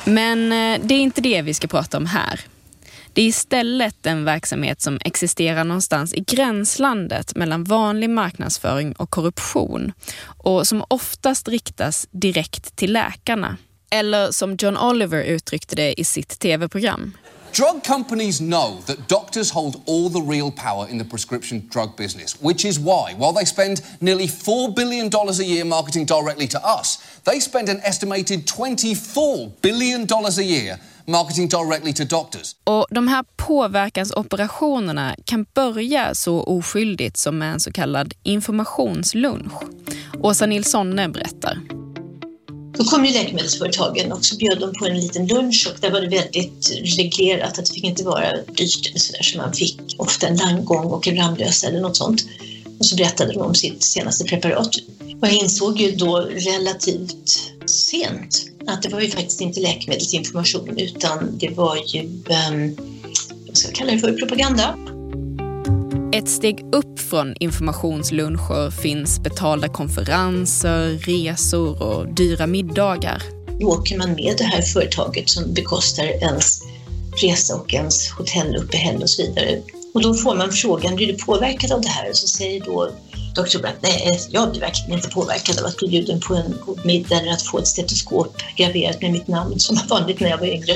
Men eh, det är inte det vi ska prata om här. Det är istället en verksamhet som existerar någonstans i gränslandet mellan vanlig marknadsföring och korruption och som oftast riktas direkt till läkarna. Eller som John Oliver uttryckte det i sitt tv-program. Drug companies know that doctors hold all the real power in the prescription drug business, which is why, while they spend nearly $4 billion a year marketing directly to us, they spend an estimated $24 billion a year marketing directly to doctors. Och de här påverkansoperationerna kan börja så oskyldigt som med en så kallad informationslunch. Åsa Nilsson berättar. Då kom ju läkemedelsföretagen och så bjöd de på en liten lunch och där var det väldigt reglerat att det fick inte vara dyrt eller sådär så man fick ofta en landgång och en Ramlösa eller något sånt. Och så berättade de om sitt senaste preparat. Och jag insåg ju då relativt sent att det var ju faktiskt inte läkemedelsinformation utan det var ju, um, vad ska jag kalla det för, propaganda. Ett steg upp från informationsluncher finns betalda konferenser, resor och dyra middagar. Då åker man med det här företaget som bekostar ens resa och ens hotelluppehälle och så vidare. Och då får man frågan, blir du påverkad av det här? Och så säger då Dr. Brandt, nej, jag blir verkligen inte påverkad av att bli bjuden på en god middag eller att få ett stetoskop graverat med mitt namn som var vanligt när jag var yngre.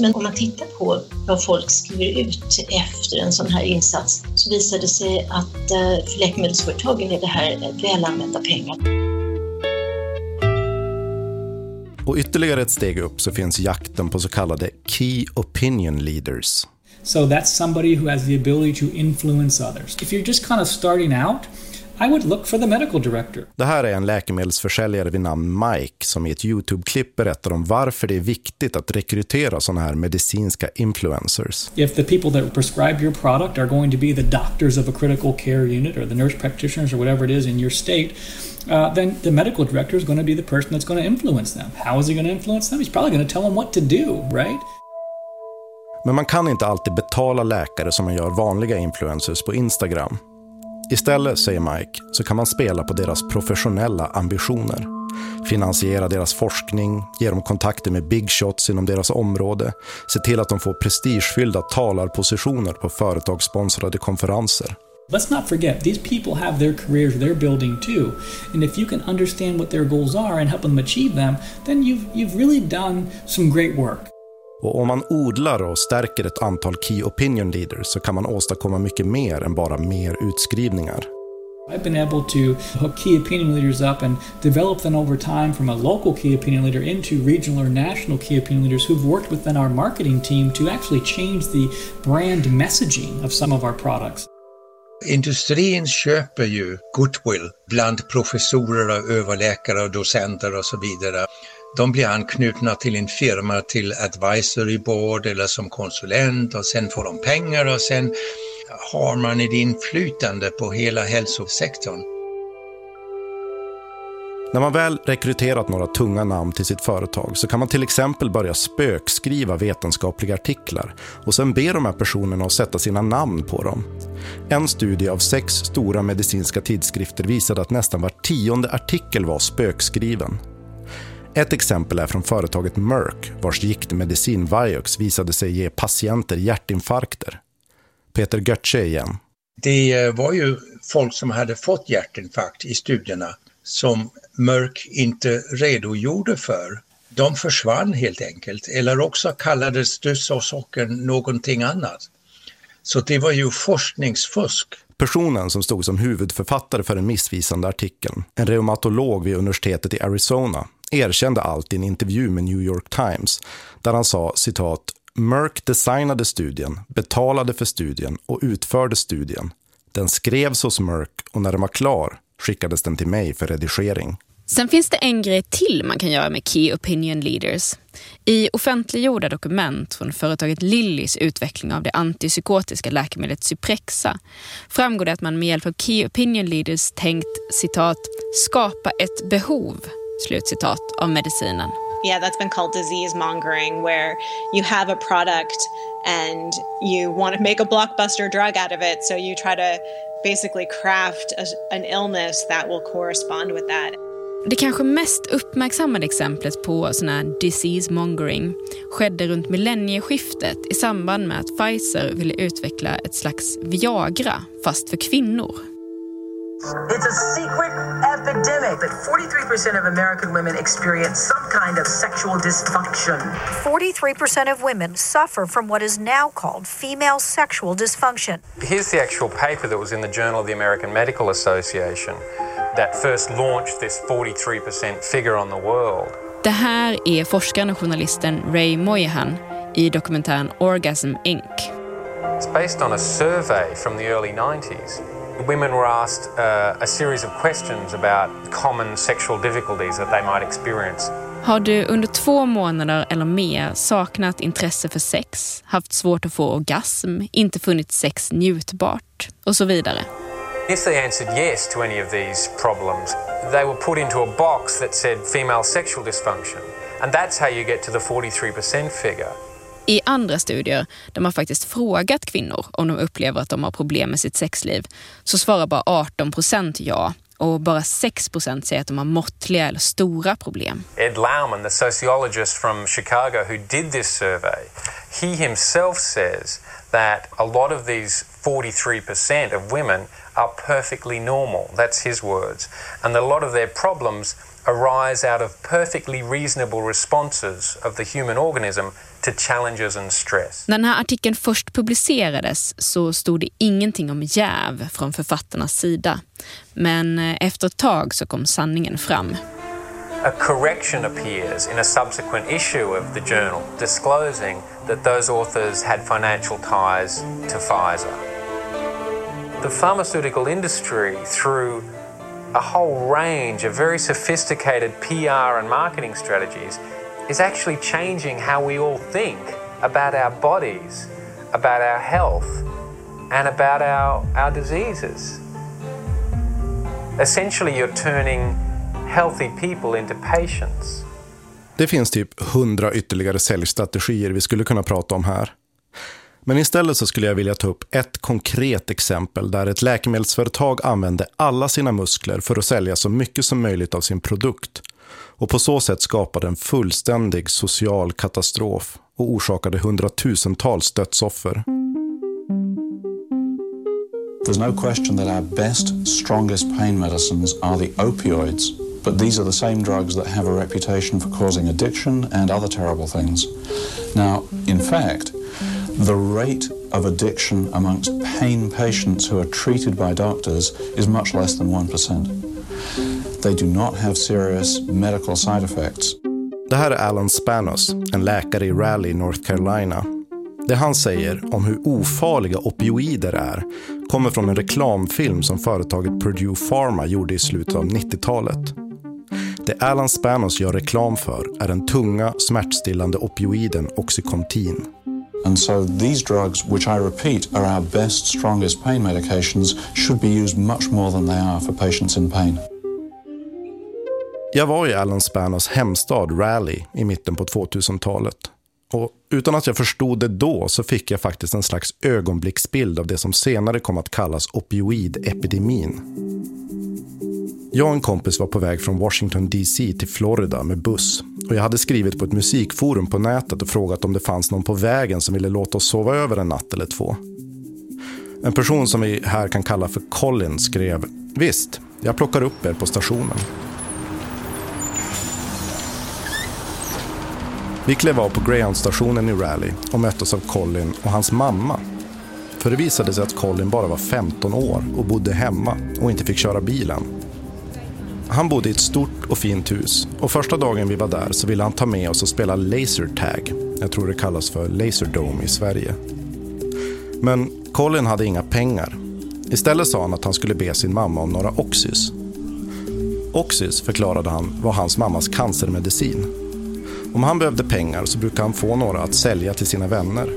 Men om man tittar på vad folk skriver ut efter en sån här insats så visar det sig att eh, för läkemedelsföretagen är det här väl använda pengar. Och ytterligare ett steg upp så finns jakten på så kallade Key Opinion Leaders. So that's somebody who has the ability to influence others. If you're just kind of starting out, I would look for the medical director. Det här är en läkemedelsförsäljare vid namn Mike som i ett YouTube-klipp berättar om varför det är viktigt att rekrytera sådana här medicinska influencers. If the people that prescribe your product are going to be the doctors of a critical care unit or the nurse practitioners or whatever it is in your state, uh, then the medical director is going to be the person that's going to influence them. How is he going to influence them? He's probably going to tell them what to do, right? Men man kan inte alltid betala läkare som man gör vanliga influencers på Instagram. Istället, säger Mike, så kan man spela på deras professionella ambitioner. Finansiera deras forskning, ge dem kontakter med big shots inom deras område, se till att de får prestigefyllda talarpositioner på företagssponsrade konferenser. Let's not forget, these people have their careers they're building too. And if you can understand what their goals are and help them achieve them, then you've, you've really done some great work. Och om man odlar och stärker ett antal Key Opinion Leaders så kan man åstadkomma mycket mer än bara mer utskrivningar. I've been able to hook key opinion leaders up and develop them over time from a local key opinion leader into regional or national key opinion leaders who've worked within our marketing team to actually change the brand messaging of some of our products. Industrin köper ju goodwill bland professorer och överläkare och docenter och så vidare. De blir anknutna till en firma till advisory board eller som konsulent och sen får de pengar och sen har man ett inflytande på hela hälsosektorn. När man väl rekryterat några tunga namn till sitt företag så kan man till exempel börja spökskriva vetenskapliga artiklar och sen be de här personerna att sätta sina namn på dem. En studie av sex stora medicinska tidskrifter visade att nästan var tionde artikel var spökskriven. Ett exempel är från företaget Merck vars giktmedicin Vioxx visade sig ge patienter hjärtinfarkter. Peter Götze igen. Det var ju folk som hade fått hjärtinfarkt i studierna som Merck inte redogjorde för. De försvann helt enkelt, eller också kallades dödsorsaken någonting annat. Så det var ju forskningsfusk. Personen som stod som huvudförfattare för den missvisande artikeln, en reumatolog vid universitetet i Arizona, erkände allt i en intervju med New York Times där han sa citat Merck designade studien, betalade för studien och utförde studien. Den skrevs hos Merck och när den var klar skickades den till mig för redigering. Sen finns det en grej till man kan göra med Key Opinion Leaders. I offentliggjorda dokument från företaget Lillys utveckling av det antipsykotiska läkemedlet Cyprexa framgår det att man med hjälp av Key Opinion Leaders tänkt citat skapa ett behov slutcitat av medicinen. Yeah, that's been called disease mongering, where you have a product and you want to make a blockbuster drug out of it. So you try to basically craft a, an illness that will correspond with that. Det kanske mest uppmärksammade exemplet på sån här disease mongering skedde runt millennieskiftet i samband med att Pfizer ville utveckla ett slags Viagra, fast för kvinnor. It's a secret epidemic that 43% of American women experience some kind of sexual dysfunction. 43% of women suffer from what is now called female sexual dysfunction. Here's the actual paper that was in the Journal of the American Medical Association that first launched this 43% figure on the world. Det här är forskaren och journalisten Ray Moynihan i dokumentären Orgasm Inc. It's based on a survey from the early 90s. Women were asked uh, a series of questions about common sexual difficulties that they might experience. Har du under två månader eller mer saknat intresse för sex, haft svårt att få orgasm, inte funnit sex njutbart och så vidare? If they answered yes to any of these problems, they were put into a box that said female sexual dysfunction. And that's how you get to the 43% figure. I andra studier där man faktiskt frågat kvinnor om de upplever att de har problem med sitt sexliv så svarar bara 18 procent ja och bara 6 procent säger att de har måttliga eller stora problem. Ed Lauman, the sociologist from Chicago who did this survey, he himself says that a lot of these 43% of women are perfectly normal. That's his words. And a lot of their problems arise out of perfectly reasonable responses of the human organism to challenges and stress. När den här artikeln först publicerades så stod det ingenting om jäv från författarnas sida. Men eh, efter ett tag så kom sanningen fram. A correction appears in a subsequent issue of the journal disclosing that those authors had financial ties to Pfizer. The pharmaceutical industry, through a whole range of very sophisticated PR and marketing strategies is actually changing how we all think about our bodies, about our health, and about our, our diseases. Essentially, you're turning healthy people into patients. Det finns typ hundra ytterligare säljstrategier vi skulle kunna prata om här. Men istället så skulle jag vilja ta upp ett konkret exempel där ett läkemedelsföretag använde alla sina muskler för att sälja så mycket som möjligt av sin produkt och på så sätt skapade en fullständig social katastrof och orsakade hundratusentals dödsoffer. There's no question that our best, strongest pain medicines are the opioids. But these are the same drugs that have a reputation for causing addiction and other terrible things. Now, in fact, The rate of addiction amongst pain patients who are treated by doctors is much less than 1%. They do not have serious medical side effects. Det här är Alan Spanos, en läkare i Raleigh, North Carolina. Det han säger om hur ofarliga opioider är kommer från en reklamfilm som företaget Purdue Pharma gjorde i slutet av 90-talet. Det Alan Spanos gör reklam för är den tunga, smärtstillande opioiden Oxycontin. And so these drugs, which I repeat are our best, strongest pain medications, should be used much more than they are for patients in pain. Jag var i Alan Spanos hemstad Raleigh i mitten på 2000-talet. Och utan att jag förstod det då så fick jag faktiskt en slags ögonblicksbild av det som senare kom att kallas opioidepidemin. Jag och en kompis var på väg från Washington DC till Florida med buss och jag hade skrivit på ett musikforum på nätet och frågat om det fanns någon på vägen som ville låta oss sova över en natt eller två. En person som vi här kan kalla för Colin skrev Visst, jag plockar upp er på stationen. Vi klev av på Greyhound-stationen i Rally och möttes av Colin och hans mamma. För det visade sig att Colin bara var 15 år och bodde hemma och inte fick köra bilen. Han bodde i ett stort och fint hus och första dagen vi var där så ville han ta med oss och spela laser tag. Jag tror det kallas för laserdome i Sverige. Men Colin hade inga pengar. Istället sa han att han skulle be sin mamma om några Oxys. Oxys, förklarade han, var hans mammas cancermedicin. Om han behövde pengar så brukade han få några att sälja till sina vänner.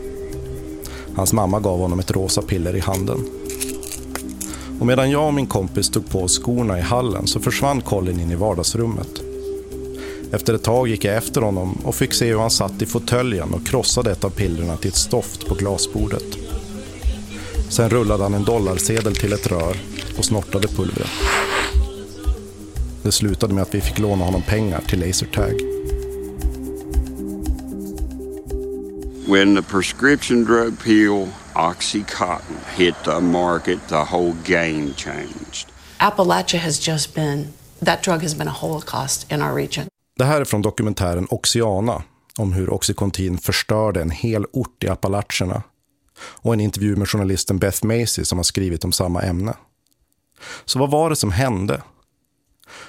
Hans mamma gav honom ett rosa piller i handen och medan jag och min kompis tog på oss skorna i hallen så försvann Colin in i vardagsrummet. Efter ett tag gick jag efter honom och fick se hur han satt i fåtöljen och krossade ett av pillerna till ett stoft på glasbordet. Sen rullade han en dollarsedel till ett rör och snortade pulvret. Det slutade med att vi fick låna honom pengar till lasertag. When the prescription drug pill Oxycontin hit the market, the whole game changed. Appalachia has just been, that drug has been a holocaust in our region. Det här är från dokumentären Oxiana om hur Oxycontin förstörde en hel ort i Appalacherna och en intervju med journalisten Beth Macy som har skrivit om samma ämne. Så vad var det som hände?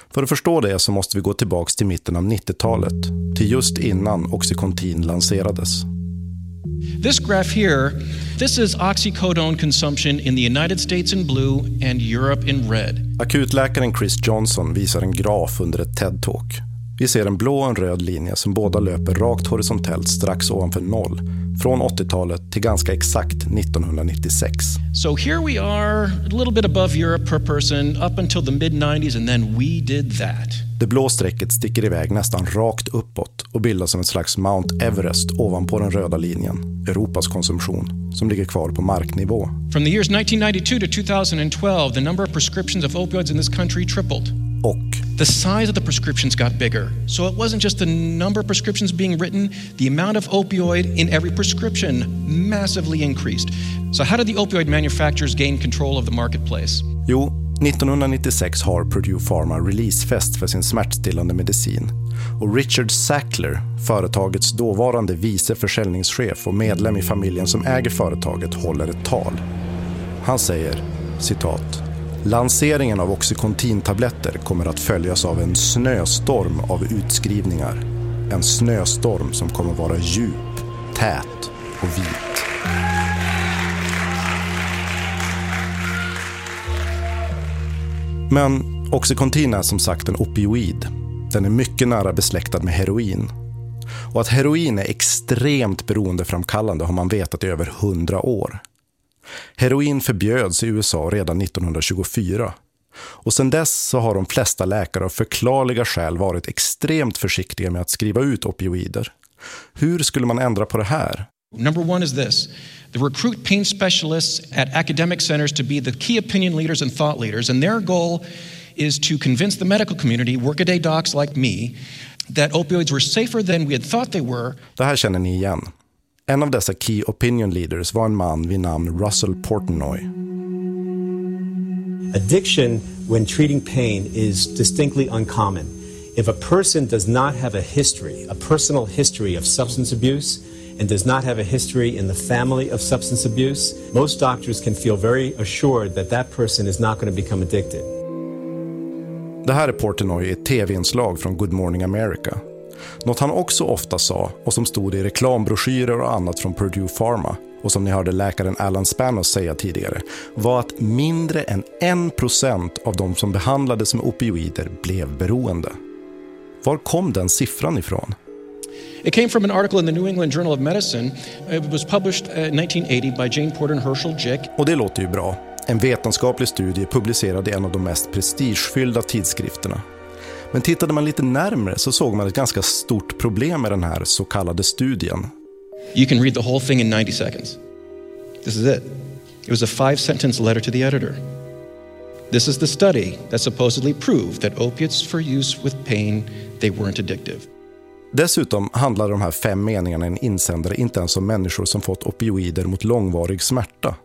För att förstå det så måste vi gå tillbaks till mitten av 90-talet, till just innan Oxycontin lanserades. This graph here This is oxycodone consumption in the United States in blue and Europe in red. Akutläkaren Chris Johnson visar en graf under ett TED-talk. Vi ser en blå och en röd linje som båda löper rakt horisontellt strax ovanför noll från 80-talet till ganska exakt 1996. So here we are, a little bit above Europe per person up until the mid 90s and then we did that. Det blå strecket sticker iväg nästan rakt uppåt och bildas som ett slags Mount Everest ovanpå den röda linjen, Europas konsumtion, som ligger kvar på marknivå. From the years 1992 to 2012, the number of prescriptions of opioids in this country tripled. Och the size of the prescriptions got bigger. So it wasn't just the number of prescriptions being written, the amount of opioid in every prescription massively increased. So how did the opioid manufacturers gain control of the marketplace? Jo, 1996 har Purdue Pharma releasefest för sin smärtstillande medicin och Richard Sackler, företagets dåvarande vice försäljningschef och medlem i familjen som äger företaget, håller ett tal. Han säger, citat, “Lanseringen av Oxycontin-tabletter kommer att följas av en snöstorm av utskrivningar. En snöstorm som kommer att vara djup, tät och vit.” Men Oxycontin är som sagt en opioid den är mycket nära besläktad med heroin. Och att heroin är extremt beroendeframkallande har man vetat i över hundra år. Heroin förbjöds i USA redan 1924. Och sedan dess så har de flesta läkare av förklarliga skäl varit extremt försiktiga med att skriva ut opioider. Hur skulle man ändra på det här? Number one is this the recruit pain specialists at academic centers to be the key opinion leaders and thought leaders, and their goal is to convince the medical community, workaday docs like me, that opioids were safer than we had thought they were. Det här känner ni igen. En av dessa key opinion leaders var en man vid namn Russell Portnoy. Addiction, when treating pain, is distinctly uncommon. If a person does not have a history, a personal history of substance abuse, and does not have a history in the family of substance abuse, most doctors can feel very assured that that person is not going to become addicted. Det här är Portnoy i ett tv-inslag från Good Morning America. Något han också ofta sa och som stod i reklambroschyrer och annat från Purdue Pharma och som ni hörde läkaren Alan Spanos säga tidigare var att mindre än 1% av de som behandlades med opioider blev beroende. Var kom den siffran ifrån? It came from an article in the New England Journal of Medicine. It was published uh, in 1980 by Jane Porter and Herschel Jick. Och det låter ju bra. En vetenskaplig studie publicerad i en av de mest prestigefyllda tidskrifterna. Men tittade man lite närmre så såg man ett ganska stort problem med den här så kallade studien. You can read the whole thing in 90 seconds. This is it. It was a five sentence letter to the editor. This is the study that supposedly proved that opiates for use with pain, they weren't addictive. Dessutom handlar de här fem meningarna i en insändare inte ens om människor som fått opioider mot långvarig smärta.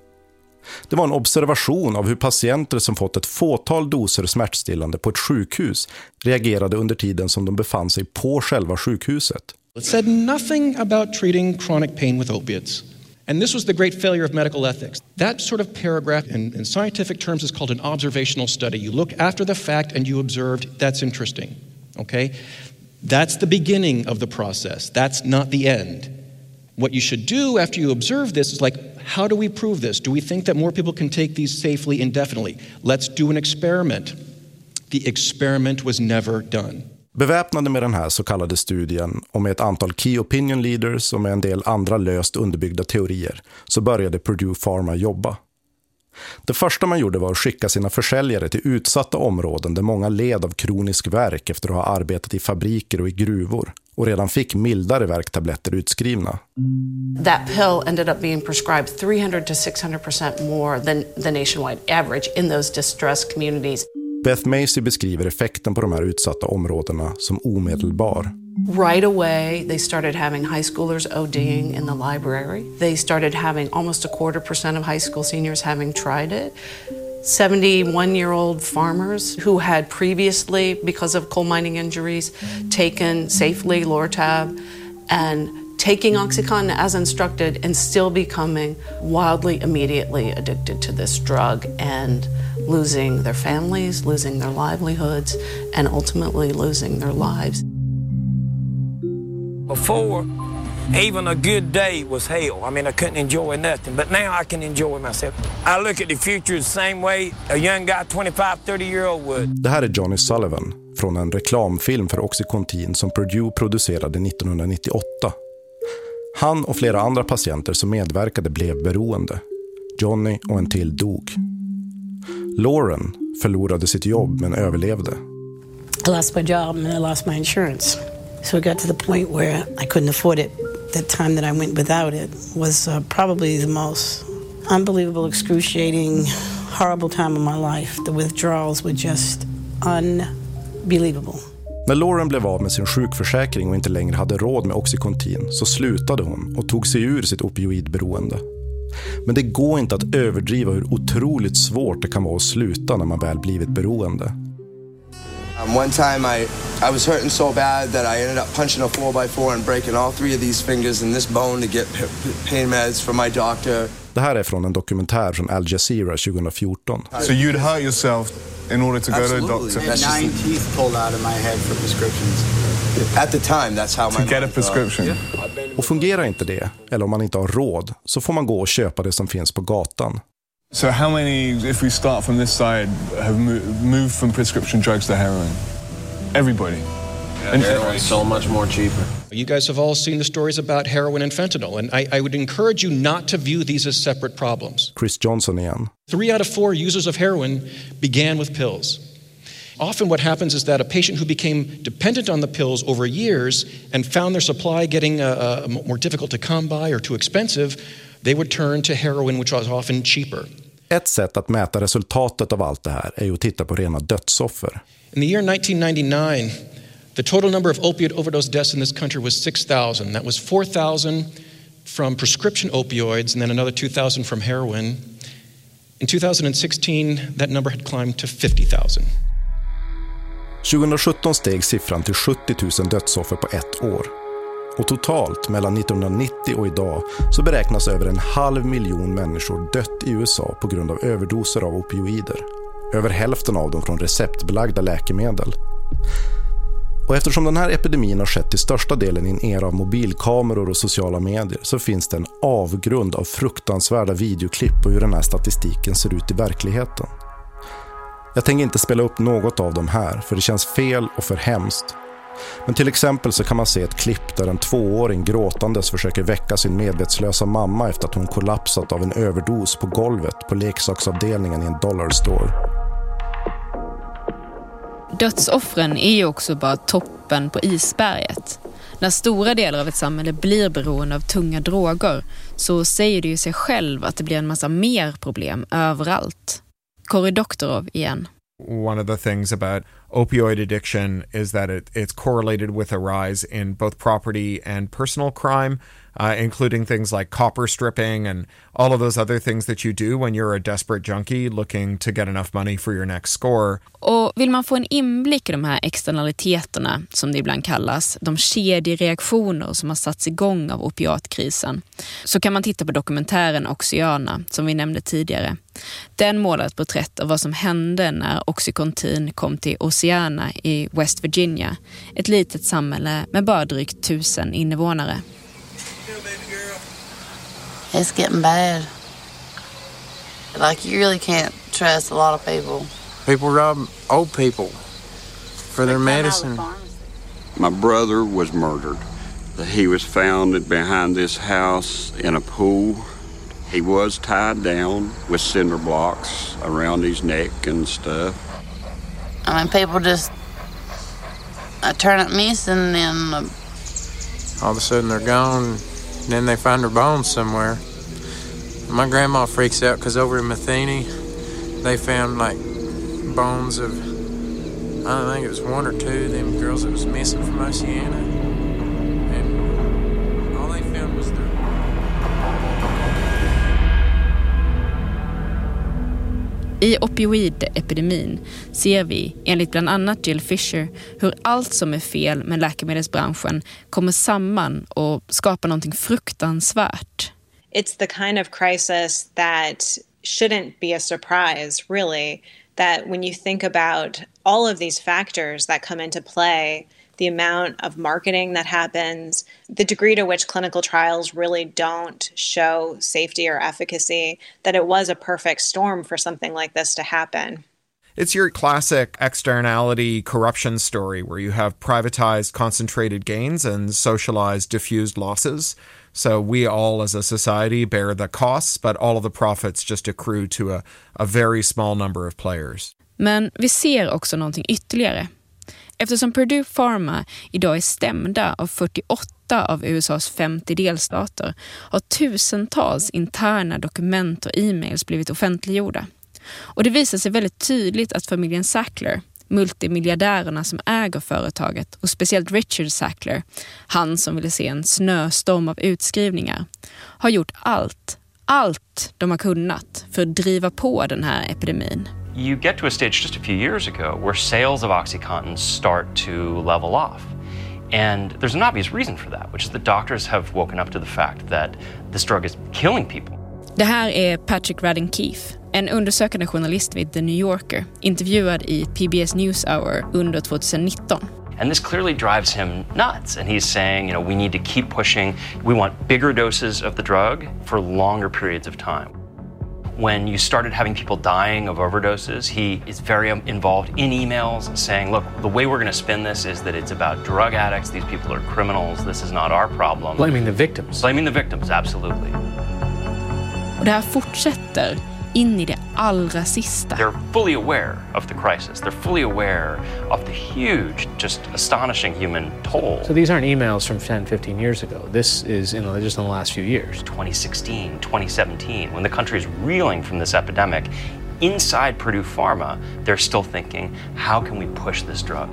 Det var en observation av hur patienter som fått ett fåtal doser smärtstillande på ett sjukhus reagerade under tiden som de befann sig på själva sjukhuset. It said nothing about treating chronic pain with opiates. And this was the great failure of medical ethics. That sort of paragraph in, in scientific terms is called an observational study. You look after the fact and you observed, that's interesting. Okay? That's the beginning of the process. That's not the end. What you should do after you observe this is like, how do we prove this? Do we think that more people can take these safely indefinitely? Let's do an experiment. The experiment was never done. Beväpnade med den här så kallade studien och med ett antal key opinion leaders och med en del andra löst underbyggda teorier så började Purdue Pharma jobba. Det första man gjorde var att skicka sina försäljare till utsatta områden där många led av kronisk värk efter att ha arbetat i fabriker och i gruvor och redan fick mildare värktabletter utskrivna. That pill ended up being prescribed 300 to 600% more than the nationwide average in those distressed communities. Beth Macy beskriver effekten på de här utsatta områdena som omedelbar. Right away, they started having high schoolers ODing in the library. They started having almost a quarter percent of high school seniors having tried it. 71 year old farmers who had previously, because of coal mining injuries, taken safely Lortab and taking Oxycontin as instructed and still becoming wildly immediately addicted to this drug and losing their families, losing their livelihoods, and ultimately losing their lives. Before, even a good day was hell. I mean, I couldn't enjoy nothing, but now I can enjoy myself. I look at the future the same way a young guy, 25, 30 year old would. Det här är Johnny Sullivan från en reklamfilm för Oxycontin som Purdue producerade 1998. Han och flera andra patienter som medverkade blev beroende. Johnny och en till dog. Lauren förlorade sitt jobb men överlevde. I lost my job and I lost my insurance. So it got to the point where I couldn't afford it. The time that I went without it was uh, probably the most unbelievable, excruciating, horrible time of my life. The withdrawals were just unbelievable. När Lauren blev av med sin sjukförsäkring och inte längre hade råd med Oxycontin så slutade hon och tog sig ur sitt opioidberoende. Men det går inte att överdriva hur otroligt svårt det kan vara att sluta när man väl blivit beroende. Um, one time I, I was hurting so bad that I ended up punching a 4x4 and breaking all three of these fingers and this bone to get pain meds from my doctor. Det här är från en dokumentär från Al Jazeera 2014. So you'd hurt yourself in order to Absolutely. go to a doctor? I had nine teeth pulled out of my head for prescriptions. At the time, that's how my To get a prescription? thought. Och fungerar inte det, eller om man inte har råd, så får man gå och köpa det som finns på gatan. So how many, if we start from this side, have mo- moved from prescription drugs to heroin? Everybody. Yeah, and heroin's so much more cheaper. You guys have all seen the stories about heroin and fentanyl, and I, I, would encourage you not to view these as separate problems. Chris Johnson igen. Three out of four users of heroin began with pills. Often, what happens is that a patient who became dependent on the pills over years and found their supply getting uh, uh, more difficult to come by or too expensive, they would turn to heroin, which was often cheaper. Ett sätt att mäta resultatet av allt det här är att titta på rena dödsoffer. In the year 1999, the total number of opioid overdose deaths in this country was 6,000. That was 4,000 from prescription opioids and then another 2,000 from heroin. In 2016, that number had climbed to 50,000. 2017 steg siffran till 70 000 dödsoffer på ett år. Och totalt mellan 1990 och idag så beräknas över en halv miljon människor dött i USA på grund av överdoser av opioider. Över hälften av dem från receptbelagda läkemedel. Och eftersom den här epidemin har skett till största delen i en era av mobilkameror och sociala medier så finns det en avgrund av fruktansvärda videoklipp på hur den här statistiken ser ut i verkligheten. Jag tänker inte spela upp något av dem här för det känns fel och för hemskt. Men till exempel så kan man se ett klipp där en tvååring gråtandes försöker väcka sin medvetslösa mamma efter att hon kollapsat av en överdos på golvet på leksaksavdelningen i en dollar store. Dödsoffren är ju också bara toppen på isberget. När stora delar av ett samhälle blir beroende av tunga droger så säger det ju sig själv att det blir en massa mer problem överallt. Cory Doktorov igen. One of the things about opioid addiction is that it, it's correlated with a rise in both property and personal crime, uh, including things like copper stripping and all of those other things that you do when you're a desperate junkie looking to get enough money for your next score. Och vill man få en inblick i de här externaliteterna, som det ibland kallas, de kedjereaktioner som har satts igång av opiatkrisen, så kan man titta på dokumentären Oxyana, som vi nämnde tidigare. Den målar ett porträtt av vad som hände när Oxycontin kom till Oceana i West Virginia, ett litet samhälle med bara drygt tusen invånare. It's getting bad. Like you really can't trust a lot of people. People rob old people for their medicine. My brother was murdered. He was found behind this house in a pool. He was tied down with cinder blocks around his neck and stuff. I mean, people just turn up missing and then uh, all of a sudden they're gone. And then they find their bones somewhere. My grandma freaks out because over in Matheny, they found like bones of I don't think it was one or two of them girls that was missing from Oceana. And all they found was their I opioidepidemin ser vi, enligt bland annat Jill Fisher, hur allt som är fel med läkemedelsbranschen kommer samman och skapar någonting fruktansvärt. It's the kind of crisis that shouldn't be a surprise, really. That when you think about all of these factors that come into play, the amount of marketing that happens, the degree to which clinical trials really don't show safety or efficacy, that it was a perfect storm for something like this to happen. It's your classic externality corruption story where you have privatized concentrated gains and socialized diffused losses. So we all as a society bear the costs, but all of the profits just accrue to a, a very small number of players. Men vi ser också någonting ytterligare. Eftersom Purdue Pharma idag är stämda av 48 av USAs 50 delstater har tusentals interna dokument och e-mails blivit offentliggjorda. Och det visar sig väldigt tydligt att familjen Sackler, multimiljardärerna som äger företaget och speciellt Richard Sackler, han som ville se en snöstorm av utskrivningar, har gjort allt, allt de har kunnat för att driva på den här epidemin. You get to a stage just a few years ago where sales of OxyContin start to level off. And there's an obvious reason for that, which is that doctors have woken up to the fact that this drug is killing people. Det här är Patrick Radden Keefe, en undersökande journalist vid The New Yorker, intervjuad i PBS NewsHour under 2019. And this clearly drives him nuts. And he's saying, you know, we need to keep pushing. We want bigger doses of the drug for longer periods of time. When you started having people dying of overdoses, he is very um, involved in emails saying, look, the way we're going to spin this is that it's about drug addicts. These people are criminals. This is not our problem. Blaming the victims. Blaming the victims, absolutely. Och det här fortsätter in i det allra sista. They're fully aware of the crisis. They're fully aware of the huge, just astonishing human toll. So these aren't emails from 10, 15 years ago. This is in, just in the last few years. 2016, 2017, when the country is reeling from this epidemic, inside Purdue Pharma, they're still thinking, how can we push this drug?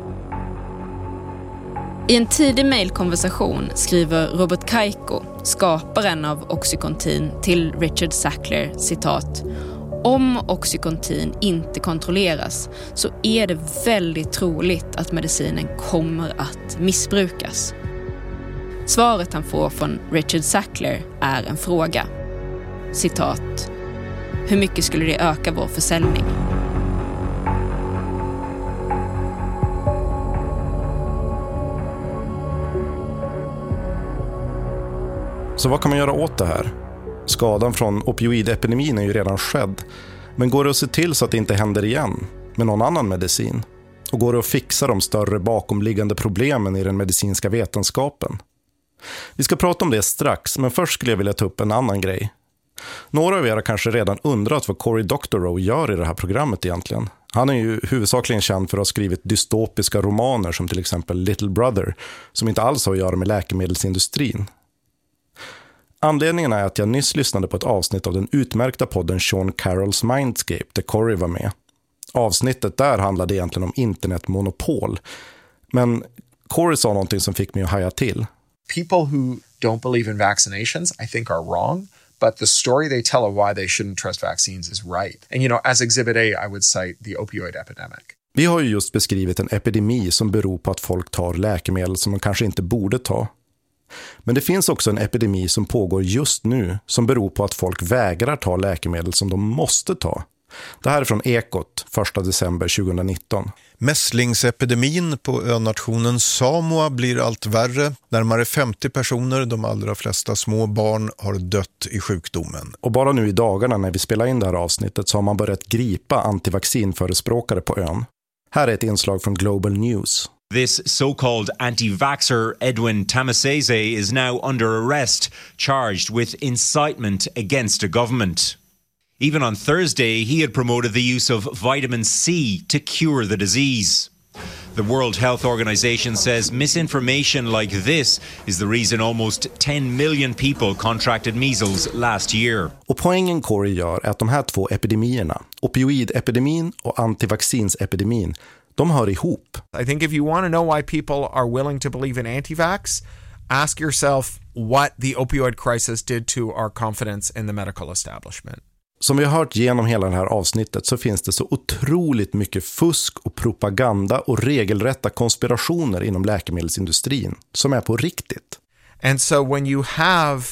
I en tidig mejlkonversation skriver Robert Kaiko, skaparen av Oxycontin, till Richard Sackler citat om Oxycontin inte kontrolleras så är det väldigt troligt att medicinen kommer att missbrukas. Svaret han får från Richard Sackler är en fråga. Citat. Hur mycket skulle det öka vår försäljning? Så vad kan man göra åt det här? Skadan från opioidepidemin är ju redan skedd. Men går det att se till så att det inte händer igen med någon annan medicin? Och går det att fixa de större bakomliggande problemen i den medicinska vetenskapen? Vi ska prata om det strax, men först skulle jag vilja ta upp en annan grej. Några av er har kanske redan undrat vad Cory Doctorow gör i det här programmet egentligen. Han är ju huvudsakligen känd för att ha skrivit dystopiska romaner som till exempel Little Brother, som inte alls har att göra med läkemedelsindustrin. Anledningen är att jag nyss lyssnade på ett avsnitt av den utmärkta podden Sean Carrolls Mindscape där Corey var med. Avsnittet där handlade egentligen om internetmonopol. Men Corey sa någonting som fick mig att haja till. People who don't believe in vaccinations, I think, are wrong. But the story they tell of why they shouldn't trust vaccines is right. And, you know, as exhibit A, I would cite the opioid epidemic. Vi har ju just beskrivit en epidemi som beror på att folk tar läkemedel som de kanske inte borde ta. Men det finns också en epidemi som pågår just nu som beror på att folk vägrar ta läkemedel som de måste ta. Det här är från Ekot, 1 december 2019. Mässlingsepidemin på önationen Samoa blir allt värre. Närmare 50 personer, de allra flesta små barn, har dött i sjukdomen. Och bara nu i dagarna när vi spelar in det här avsnittet så har man börjat gripa antivaccinförespråkare på ön. Här är ett inslag från Global News. This so called anti vaxxer Edwin Tamasese is now under arrest, charged with incitement against a government. Even on Thursday, he had promoted the use of vitamin C to cure the disease. The World Health Organization says misinformation like this is the reason almost 10 million people contracted measles last year. Och poängen Corey gör är att de här två epidemierna, opioidepidemin och antivaccinsepidemin, de hör ihop. I think if you want to know why people are willing to believe in anti-vax, ask yourself what the opioid crisis did to our confidence in the medical establishment. Som vi har hört genom hela det här avsnittet så finns det så otroligt mycket fusk och propaganda och regelrätta konspirationer inom läkemedelsindustrin som är på riktigt. And so when you have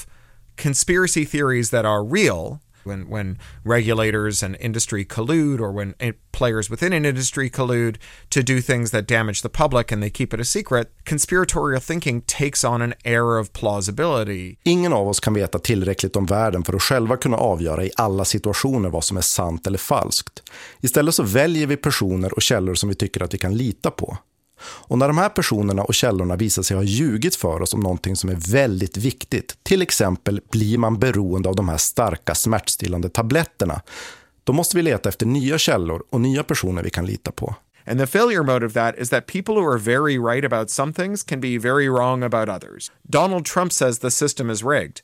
conspiracy theories that are real, when when regulators and industry collude or when eh, players within an industry collude to do things that damage the public and they keep it a secret, conspiratorial thinking takes on an air of plausibility. Ingen av oss kan veta tillräckligt om världen för att själva kunna avgöra i alla situationer vad som är sant eller falskt. Istället så väljer vi personer och källor som vi tycker att vi kan lita på. Och när de här personerna och källorna visar sig ha ljugit för oss om någonting som är väldigt viktigt, till exempel blir man beroende av de här starka smärtstillande tabletterna, då måste vi leta efter nya källor och nya personer vi kan lita på. And the failure mode of that is that people who are very right about some things can be very wrong about others. Donald Trump says the system is rigged.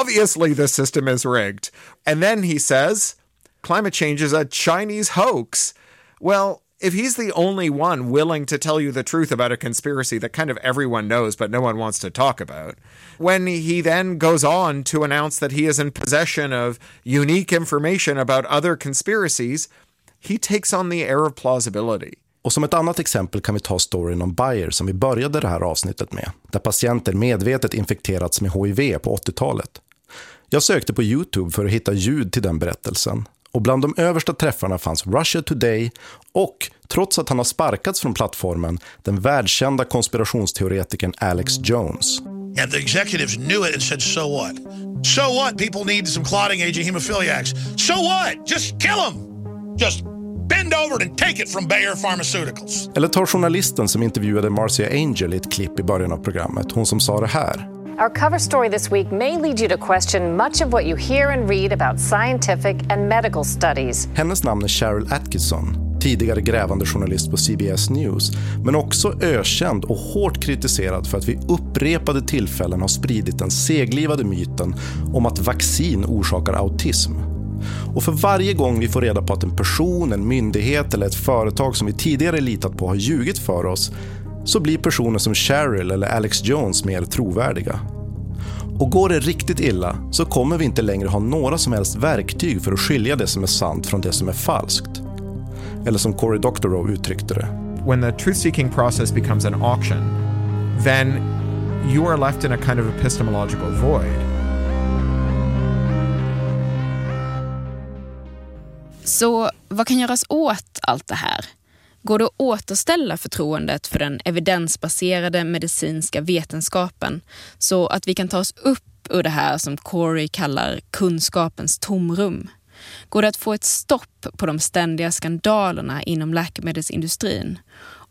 Obviously, the system is rigged. And then he says climate change is a Chinese hoax. Well, if he's the only one willing to tell you the truth about a conspiracy that kind of everyone knows but no one wants to talk about, when he then goes on to announce that he is in possession of unique information about other conspiracies, he takes on the air of plausibility. Och som ett annat exempel kan vi ta storyn om Bayer som vi började det här avsnittet med, där patienter medvetet infekterats med HIV på 80-talet. Jag sökte på Youtube för att hitta ljud till den berättelsen och bland de översta träffarna fanns Russia Today och, trots att han har sparkats från plattformen, den världskända konspirationsteoretikern Alex Jones. And the executives knew it and said, so what? So what? People need some clotting agent hemophiliacs. So what? Just kill them. Just bend over and take it from Bayer Pharmaceuticals. Eller ta journalisten som intervjuade Marcia Angel i ett klipp i början av programmet. Hon som sa det här. Our cover story this week may lead you to question much of what you hear and read about scientific and medical studies. Hennes namn är Cheryl Atkinson, tidigare grävande journalist på CBS News, men också ökänd och hårt kritiserad för att vid upprepade tillfällen har spridit den seglivade myten om att vaccin orsakar autism. Och för varje gång vi får reda på att en person, en myndighet eller ett företag som vi tidigare litat på har ljugit för oss så blir personer som Cheryl eller Alex Jones mer trovärdiga. Och går det riktigt illa så kommer vi inte längre ha några som helst verktyg för att skilja det som är sant från det som är falskt. Eller som Cory Doctorow uttryckte det. When the truth-seeking process becomes an auction, then you are left in a kind of epistemological void. Så vad kan göras åt allt det här? Går det att återställa förtroendet för den evidensbaserade medicinska vetenskapen så att vi kan ta oss upp ur det här som Corey kallar kunskapens tomrum? Går det att få ett stopp på de ständiga skandalerna inom läkemedelsindustrin?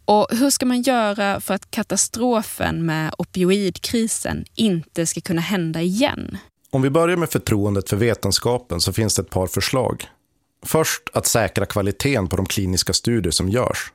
Och hur ska man göra för att katastrofen med opioidkrisen inte ska kunna hända igen? Om vi börjar med förtroendet för vetenskapen så finns det ett par förslag. Först att säkra kvaliteten på de kliniska studier som görs.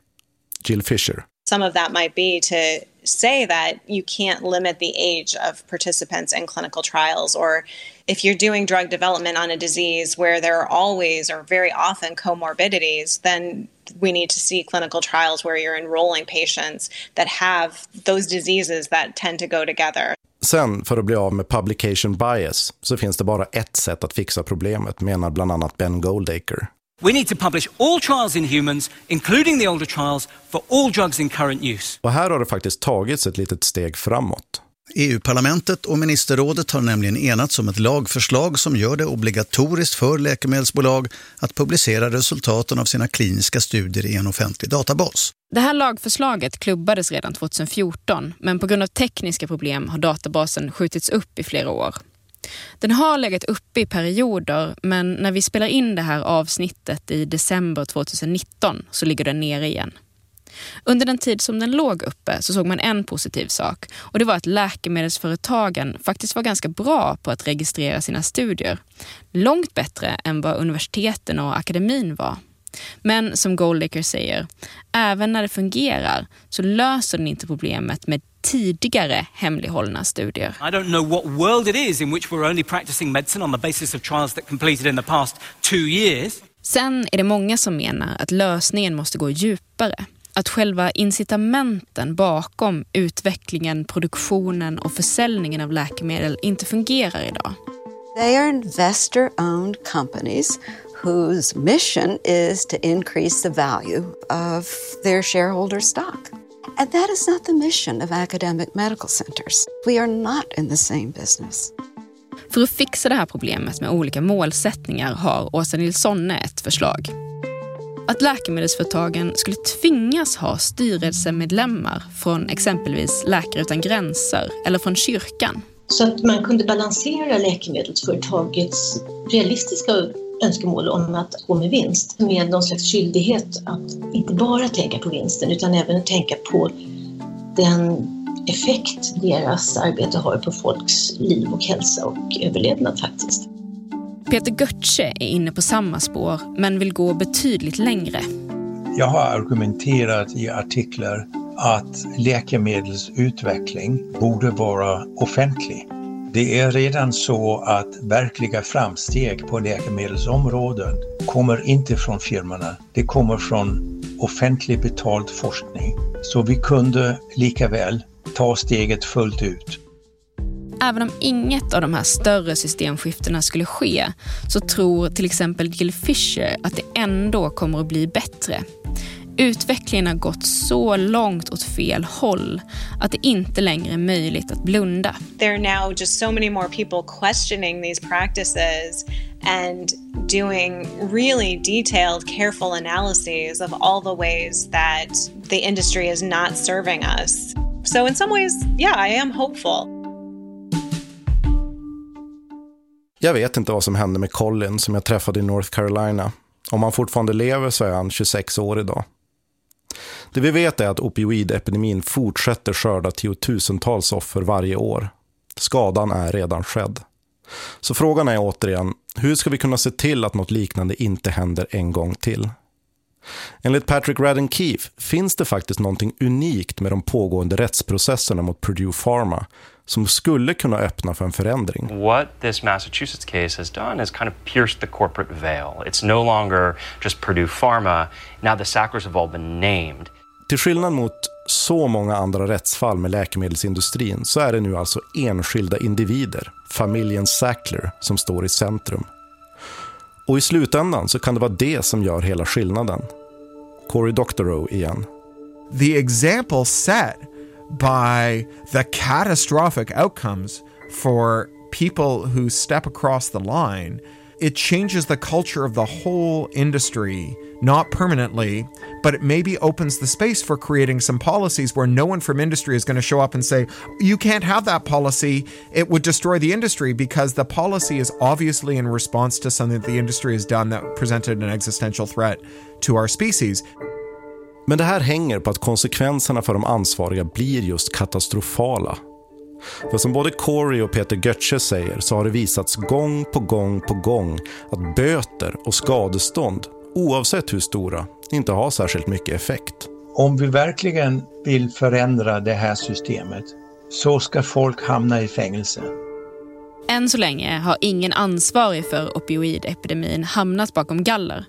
Jill Fisher. Some of that might be to say that you can't limit the age of participants in clinical trials, or if you're doing drug development on a disease where there are always or very often comorbidities, then we need to see clinical trials where you're enrolling patients that have those diseases that tend to go together. Sen, för att bli av med publication bias, så finns det bara ett sätt att fixa problemet, menar bland annat Ben Goldacre. We need to publish all trials in humans, including the older trials, for all drugs in current use. Och här har det faktiskt tagits ett litet steg framåt. EU-parlamentet och ministerrådet har nämligen enats om ett lagförslag som gör det obligatoriskt för läkemedelsbolag att publicera resultaten av sina kliniska studier i en offentlig databas. Det här lagförslaget klubbades redan 2014 men på grund av tekniska problem har databasen skjutits upp i flera år. Den har legat uppe i perioder men när vi spelar in det här avsnittet i december 2019 så ligger den nere igen. Under den tid som den låg uppe så såg man en positiv sak och det var att läkemedelsföretagen faktiskt var ganska bra på att registrera sina studier. Långt bättre än vad universiteten och akademin var. Men som Goldacre säger, även när det fungerar så löser den inte problemet med tidigare hemlighållna studier. I don't know what world it is in which we're only practicing medicine on the basis of trials that completed in the past two years. Sen är det många som menar att lösningen måste gå djupare. Att själva incitamenten bakom utvecklingen, produktionen och försäljningen av läkemedel inte fungerar idag. They are investor-owned companies whose mission is to increase the value of their shareholder stock. And that is not the mission of academic medical centers. We are not in the same business. För att fixa det här problemet med olika målsättningar har Åsa Nilssonne ett förslag. Att läkemedelsföretagen skulle tvingas ha styrelsemedlemmar från exempelvis Läkare utan gränser eller från kyrkan. Så att man kunde balansera läkemedelsföretagets realistiska önskemål om att gå med vinst med någon slags skyldighet att inte bara tänka på vinsten utan även tänka på den effekt deras arbete har på folks liv och hälsa och överlevnad faktiskt. Peter Götze är inne på samma spår men vill gå betydligt längre. Jag har argumenterat i artiklar att läkemedelsutveckling borde vara offentlig. Det är redan så att verkliga framsteg på läkemedelsområdet kommer inte från firmorna. Det kommer från offentligt betald forskning. Så vi kunde lika väl ta steget fullt ut. Även om inget av de här större systemskiftena skulle ske så tror till exempel Gil Fisher att det ändå kommer att bli bättre. Utvecklingen har gått så långt åt fel håll att det inte längre är möjligt att blunda. There are now just so many more people questioning these practices and doing really detailed, careful analyses of all the ways that the industry is not serving us. So in some ways, yeah, I am hopeful. Jag vet inte vad som hände med Colin som jag träffade i North Carolina. Om han fortfarande lever så är han 26 år idag. Det vi vet är att opioidepidemin fortsätter skörda tiotusentals offer varje år. Skadan är redan skedd. Så frågan är återigen, hur ska vi kunna se till att något liknande inte händer en gång till? Enligt Patrick Radden Keefe finns det faktiskt någonting unikt med de pågående rättsprocesserna mot Purdue Pharma som skulle kunna öppna för en förändring. What this Massachusetts case has done is kind of pierced the corporate veil. It's no longer just Purdue Pharma. Now the Sackers have all been named. Till skillnad mot så många andra rättsfall med läkemedelsindustrin så är det nu alltså enskilda individer, familjen Sackler, som står i centrum. Och i slutändan så kan det vara det som gör hela skillnaden. Cory Doctorow igen. The example set by the catastrophic outcomes for people who step across the line, it changes the culture of the whole industry, not permanently, but it maybe opens the space for creating some policies where no one from industry is going to show up and say, you can't have that policy. It would destroy the industry because the policy is obviously in response to something that the industry has done that presented an existential threat to our species. Men det här hänger på att konsekvenserna för de ansvariga blir just katastrofala. För som både Corey och Peter Götze säger så har det visats gång på gång på gång att böter och skadestånd, oavsett hur stora, inte har särskilt mycket effekt. Om vi verkligen vill förändra det här systemet så ska folk hamna i fängelse. Än så länge har ingen ansvarig för opioidepidemin hamnat bakom galler.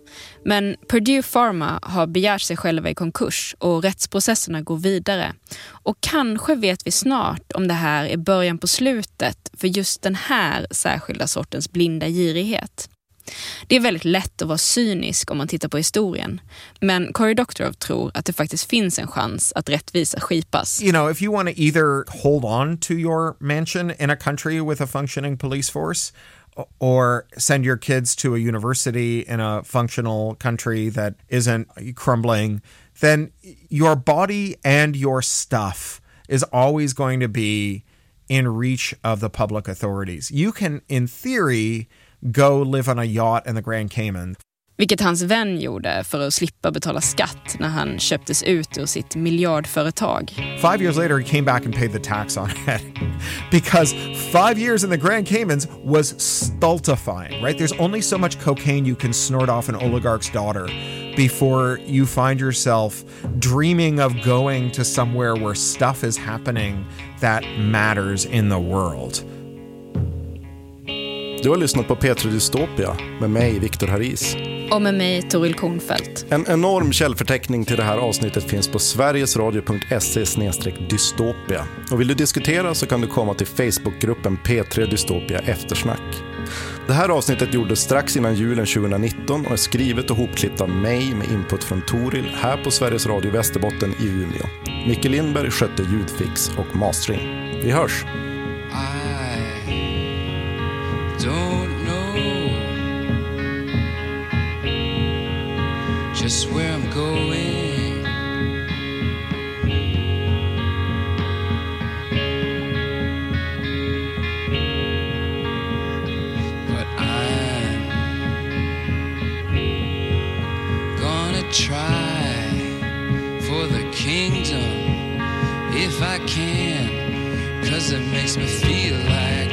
Men Purdue Pharma har begärt sig själva i konkurs och rättsprocesserna går vidare. Och kanske vet vi snart om det här är början på slutet för just den här särskilda sortens blinda girighet. Det är väldigt lätt att vara cynisk om man tittar på historien. Men Cory Doctorow tror att det faktiskt finns en chans att rättvisa skipas. You know, if you want to either hold on to your mansion in a country with a functioning police force or send your kids to a university in a functional country that isn't crumbling, then your body and your stuff is always going to be in reach of the public authorities. You can, in theory, go live on a yacht in the Grand Cayman. Vilket hans vän gjorde för att slippa betala skatt när han köptes ut ur sitt miljardföretag. Five years later, he came back and paid the tax on it because five years in the Grand Caymans was stultifying, right? There's only so much cocaine you can snort off an oligarch's daughter before you find yourself dreaming of going to somewhere where stuff is happening that matters in the world. Du har lyssnat på Petri Dystopia med mig, Viktor Haris. Och med mig, Toril Kornfeldt. En enorm källförteckning till det här avsnittet finns på sverigesradio.se dystopia. Och vill du diskutera så kan du komma till Facebookgruppen P3 Dystopia Eftersnack. Det här avsnittet gjordes strax innan julen 2019 och är skrivet och hopklippt av mig med input från Toril här på Sveriges Radio Västerbotten i Umeå. Micke Lindberg skötte ljudfix och mastering. Vi hörs! Don't know just where I'm going. But I'm gonna try for the kingdom if I can, cause it makes me feel like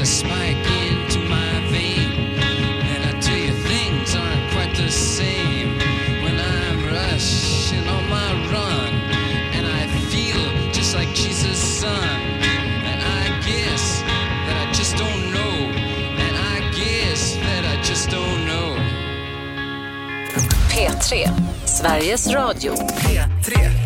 a spike into my vein. And I tell you, things aren't quite the same when I'm rushing on my run. And I feel just like Jesus' son. And I guess that I just don't know. And I guess that I just don't know. P3, Sveriges Radio. P3.